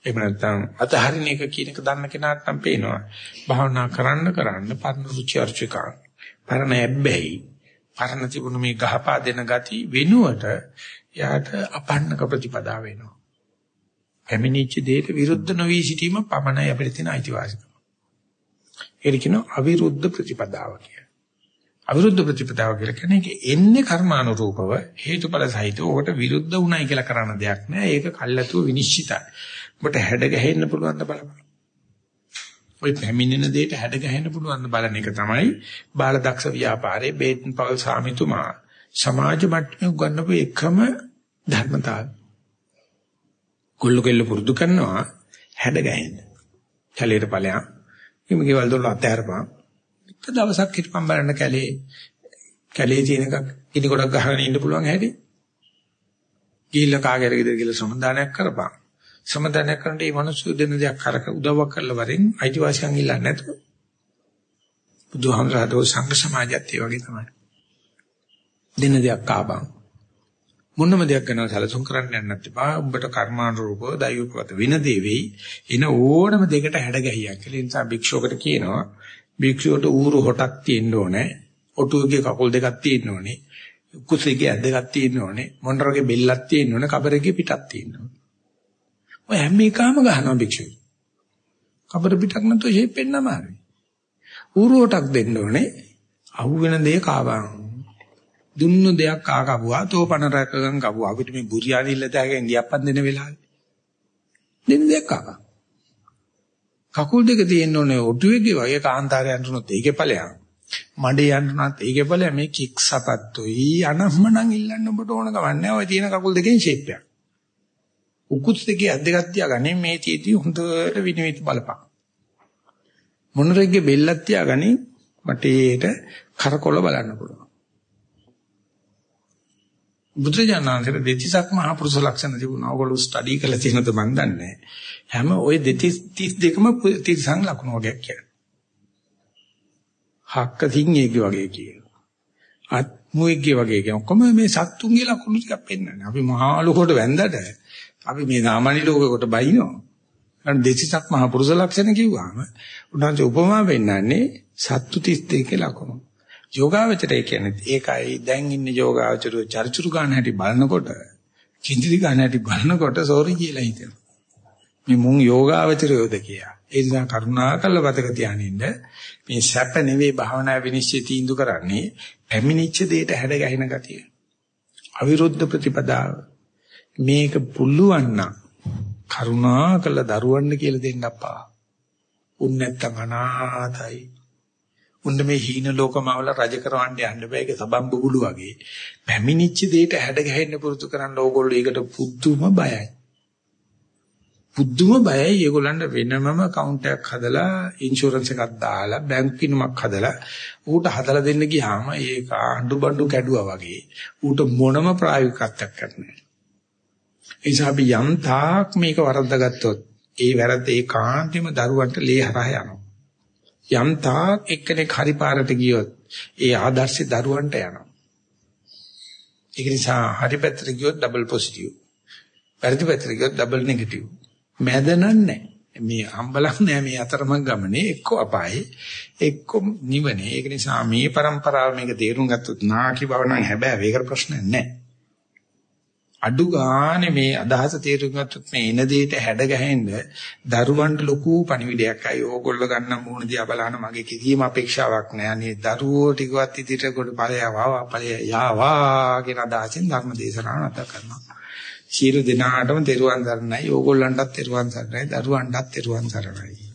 එහෙම නැත්නම් අතහරින එක කියන එක දන්න කෙනාට නම් පේනවා. භාවනා කරන්න කරන්න පරණ රුචි අරුචිකා. පරණ හැබ්බැහි. පරණ තිබුණු මේ ගහපා දෙන gati වෙනුවට යාට අපන්නක ප්‍රතිපදා වෙනවා. පැමිණිච්ච දෙයට විරුද්ධ නොවි සිටීම පමණයි අපිට තියෙන අයිතිවාසිකම. ඒක කියනවා අවිරුද්ධ ප්‍රතිපදාව කියලා. අවිරුද්ධ ප්‍රතිපදාව කියලා කියන්නේ එන්නේ කර්මානුරූපව හේතුඵල සහිතව ඔකට විරුද්ධ වුණයි කියලා කරන්න දෙයක් නෑ. ඒක කල්ැතුව විනිශ්චිතයි. ඔබට හැඩ ගැහෙන්න පුළුවන් ද බලන්න. ওই පැමිණෙන දෙයට හැඩ ගැහෙන්න පුළුවන් ද බලන එක තමයි බාලදක්ෂ ව්‍යාපාරයේ බේටන් පවල් සාමිතුමා සමාජ මට්ටමේ උගන්වපු එකම ධර්මතාවය. කොල්ල කෙල්ල පුරුදු කරනවා හැඩ ගැහෙන්න. කැලේට ඵලයන්. එimhe ගෙවල් දොර අතහැරපන්. එක දවසක් හිටපන් බලන්න කැලේ කැලේ තියෙන එකක් ඉනි ගොඩක් ගහගෙන ඉන්න පුළුවන් හැටි. ගිහිල්ලා කාගෙර ගෙදර ගිහලා සම්දානයක් කරපන්. සමාදානයක් කරන්න මේ මිනිස්සු දෙන දෙයක් කරක උදව්වක් කරලා වරෙන් අයිතිවාසිකම් ඉල්ලන්නේ නැතුව. බුදුහාමරහතෝ සංඝ සමාජයත් ඒ වගේ තමයි. දෙන දෙයක් ආපන්. මොනම දෙයක් ගැන සැලසුම් කරන්න යන්න නැත්නම් උඹට කර්මානුරූපව දෛවපත වෙන දේ වෙයි. එන ඕනම දෙයකට හැඩ ගැහියක් කියලා. ඒ නිසා භික්ෂුවකට කියනවා භික්ෂුවට ඌරු හොටක් තියෙන්න ඕනේ. ඔටුවගේ කකුල් දෙකක් තියෙන්න ඕනේ. කුසෙගේ ඇස් දෙකක් තියෙන්න ඕනේ. මොණ්ඩරගේ බෙල්ලක් තියෙන්න ඕනේ. කබරගේ පිටක් තියෙන්න ඕනේ. ඔය හැම එකම ගහනවා භික්ෂුව. කබර පිටක් නැතුව ෂේප් වෙන්න අමාරුයි. ඌරුවටක් දෙන්න ඕනේ. අහු වෙන දේ කාවන්. දුන්නු දෙයක් කා කපුවා තෝපන රැකගන් කපුවා. අපිට මේ බුරියානි ඉල්ලදාගෙන ඉන්දියාප්පන් දෙන වෙලාවේ. දෙන්න දෙයක් කාකා. කකුල් දෙක තියෙන්න ඕනේ ඔටුවේගේ වගේ කාන්තාරය යන්නුනොත් ඒකේ ඵලයක්. මඩේ යන්නුනත් ඒකේ ඵලයක් මේ කික් සපත්තුයි අනම්මනම් ඉල්ලන්න ඔබට ඕන ගමන්නේ. ඔය තියෙන කකුල් දෙකෙන් ෂේප් එකක්. උකුත් දෙකේ අද්දගත් තියාගන්නේ මේ තීටි හොඳට විනිවිද බලපන්. මොනරෙක්ගේ බෙල්ලක් තියාගන්නේ වටේට කරකොල බලන්න පුළුවන්. බුදුජානනාංශයේ දෙතිසක් මහා පුරුෂ ලක්ෂණ තිබුණා. ඔයගොල්ලෝ ස්ටඩි කරලා තියෙනවද මන් දන්නේ හැම ওই දෙතිස් 32ම තිසං ලකුණු වගේ කියන්නේ. හක්ක සිංහේගේ වගේ කියනවා. අත්මුවේගේ වගේ කියන ඔක්කොම මේ සත්තුන්ගේ ලකුණු ටිකක් පෙන්වන්නේ. අපි මහා ලෝකෙට වැන්දට අපි මේ සාමාන්‍ය ලෝකෙකට බයිනවා. අර දෙතිසක් මහා පුරුෂ ලක්ෂණ කිව්වම උන්වහන්සේ උපමා වෙන්නන්නේ සත්තු 32 ලකුණු. යෝගාවචරය කියන්නේ ඒකයි දැන් ඉන්නේ යෝගාවචරය චරිචුරු ගන්න හැටි බලනකොට කිඳිලි ගන්න හැටි බලනකොට සෝරි කියලා හිතෙනවා. මේ මුන් යෝගාවචරයෝද කියා. ඒ නිසා කරුණාකරලා බතක තියානින්න මේ සැප නෙවෙයි භාවනා විනිශ්චය තීන්දුව කරන්නේ පැමිණිච්ච දෙයට හැඩ ගැහෙන ගතිය. අවිරුද්ධ ප්‍රතිපදාව. මේක පුළුවන් නම් කරුණාකරලා දරුවන්න කියලා දෙන්න අප්පා. උන් නැත්තම් අනාතයි. උන්න මේ හීන ලෝකමවල රජ කරවන්න යන්න බෑ ඒක සබම් බුබුලු වගේ. පැමිණිච්ච දෙයට හැඩ ගැහෙන්න පුරුදු කරන්න ඕගොල්ලෝ ඒකට පුදුම බයයි. පුදුම බයයි ඒගොල්ලන්ට වෙනමම account එකක් හදලා ඉන්ෂුරන්ස් එකක් දාලා බැංක් පිනුමක් හදලා ඌට හදලා දෙන්න ගියාම ඒක අඬු බඬු කැඩුවා වගේ ඌට මොනම ප්‍රායෝගිකත්වයක් කරන්නේ ඒ නිසා අපි යම් තාක් මේක වරද්දාගත්තොත් ඒ වැරද්ද ඒකාන්තෙම දරුවන්ට ලේ හරහා යනවා යම් තාක් එක්කෙනෙක් හරි පාරට ගියොත් ඒ ආදර්ශي දරුවන්ට යනවා. ඒක නිසා හරි පැත්තට ගියොත් ඩබල් පොසිටිව්. වැරදි පැත්තට ගියොත් ඩබල් නෙගටිව්. මැද නන්නේ මේ හම්බලක් නෑ මේ අතරමං ගමනේ එක්ක අපායේ එක්ක නිවනේ. ඒක නිසා මේ પરම්පරාව මේක තේරුම් ගත්තොත් නාකි බව නම් හැබැයි ඒකට ප්‍රශ්නයක් නෑ. අඩු ගානේ මේ අදහස තේරුම් ගත්තොත් මේ එන දෙයට හැඩ ගැහෙන්න දරුවන්ට ලොකු පණිවිඩයක් අය ඕගොල්ලෝ ගන්න මූණ දිහා බලන මගේ කිසිම අපේක්ෂාවක් නෑ අනේ දරුවෝ ටිකවත් ඉදිරියට කොට ඵලයවා ඵලය යාවා කියන අදහසින් ධර්ම දේශනාව නැත කරනවා සියලු දෙනාටම තෙරුවන් සරණයි. ඕගොල්ලන්ටත් තෙරුවන් සරණයි. දරුවන්ටත් තෙරුවන් සරණයි.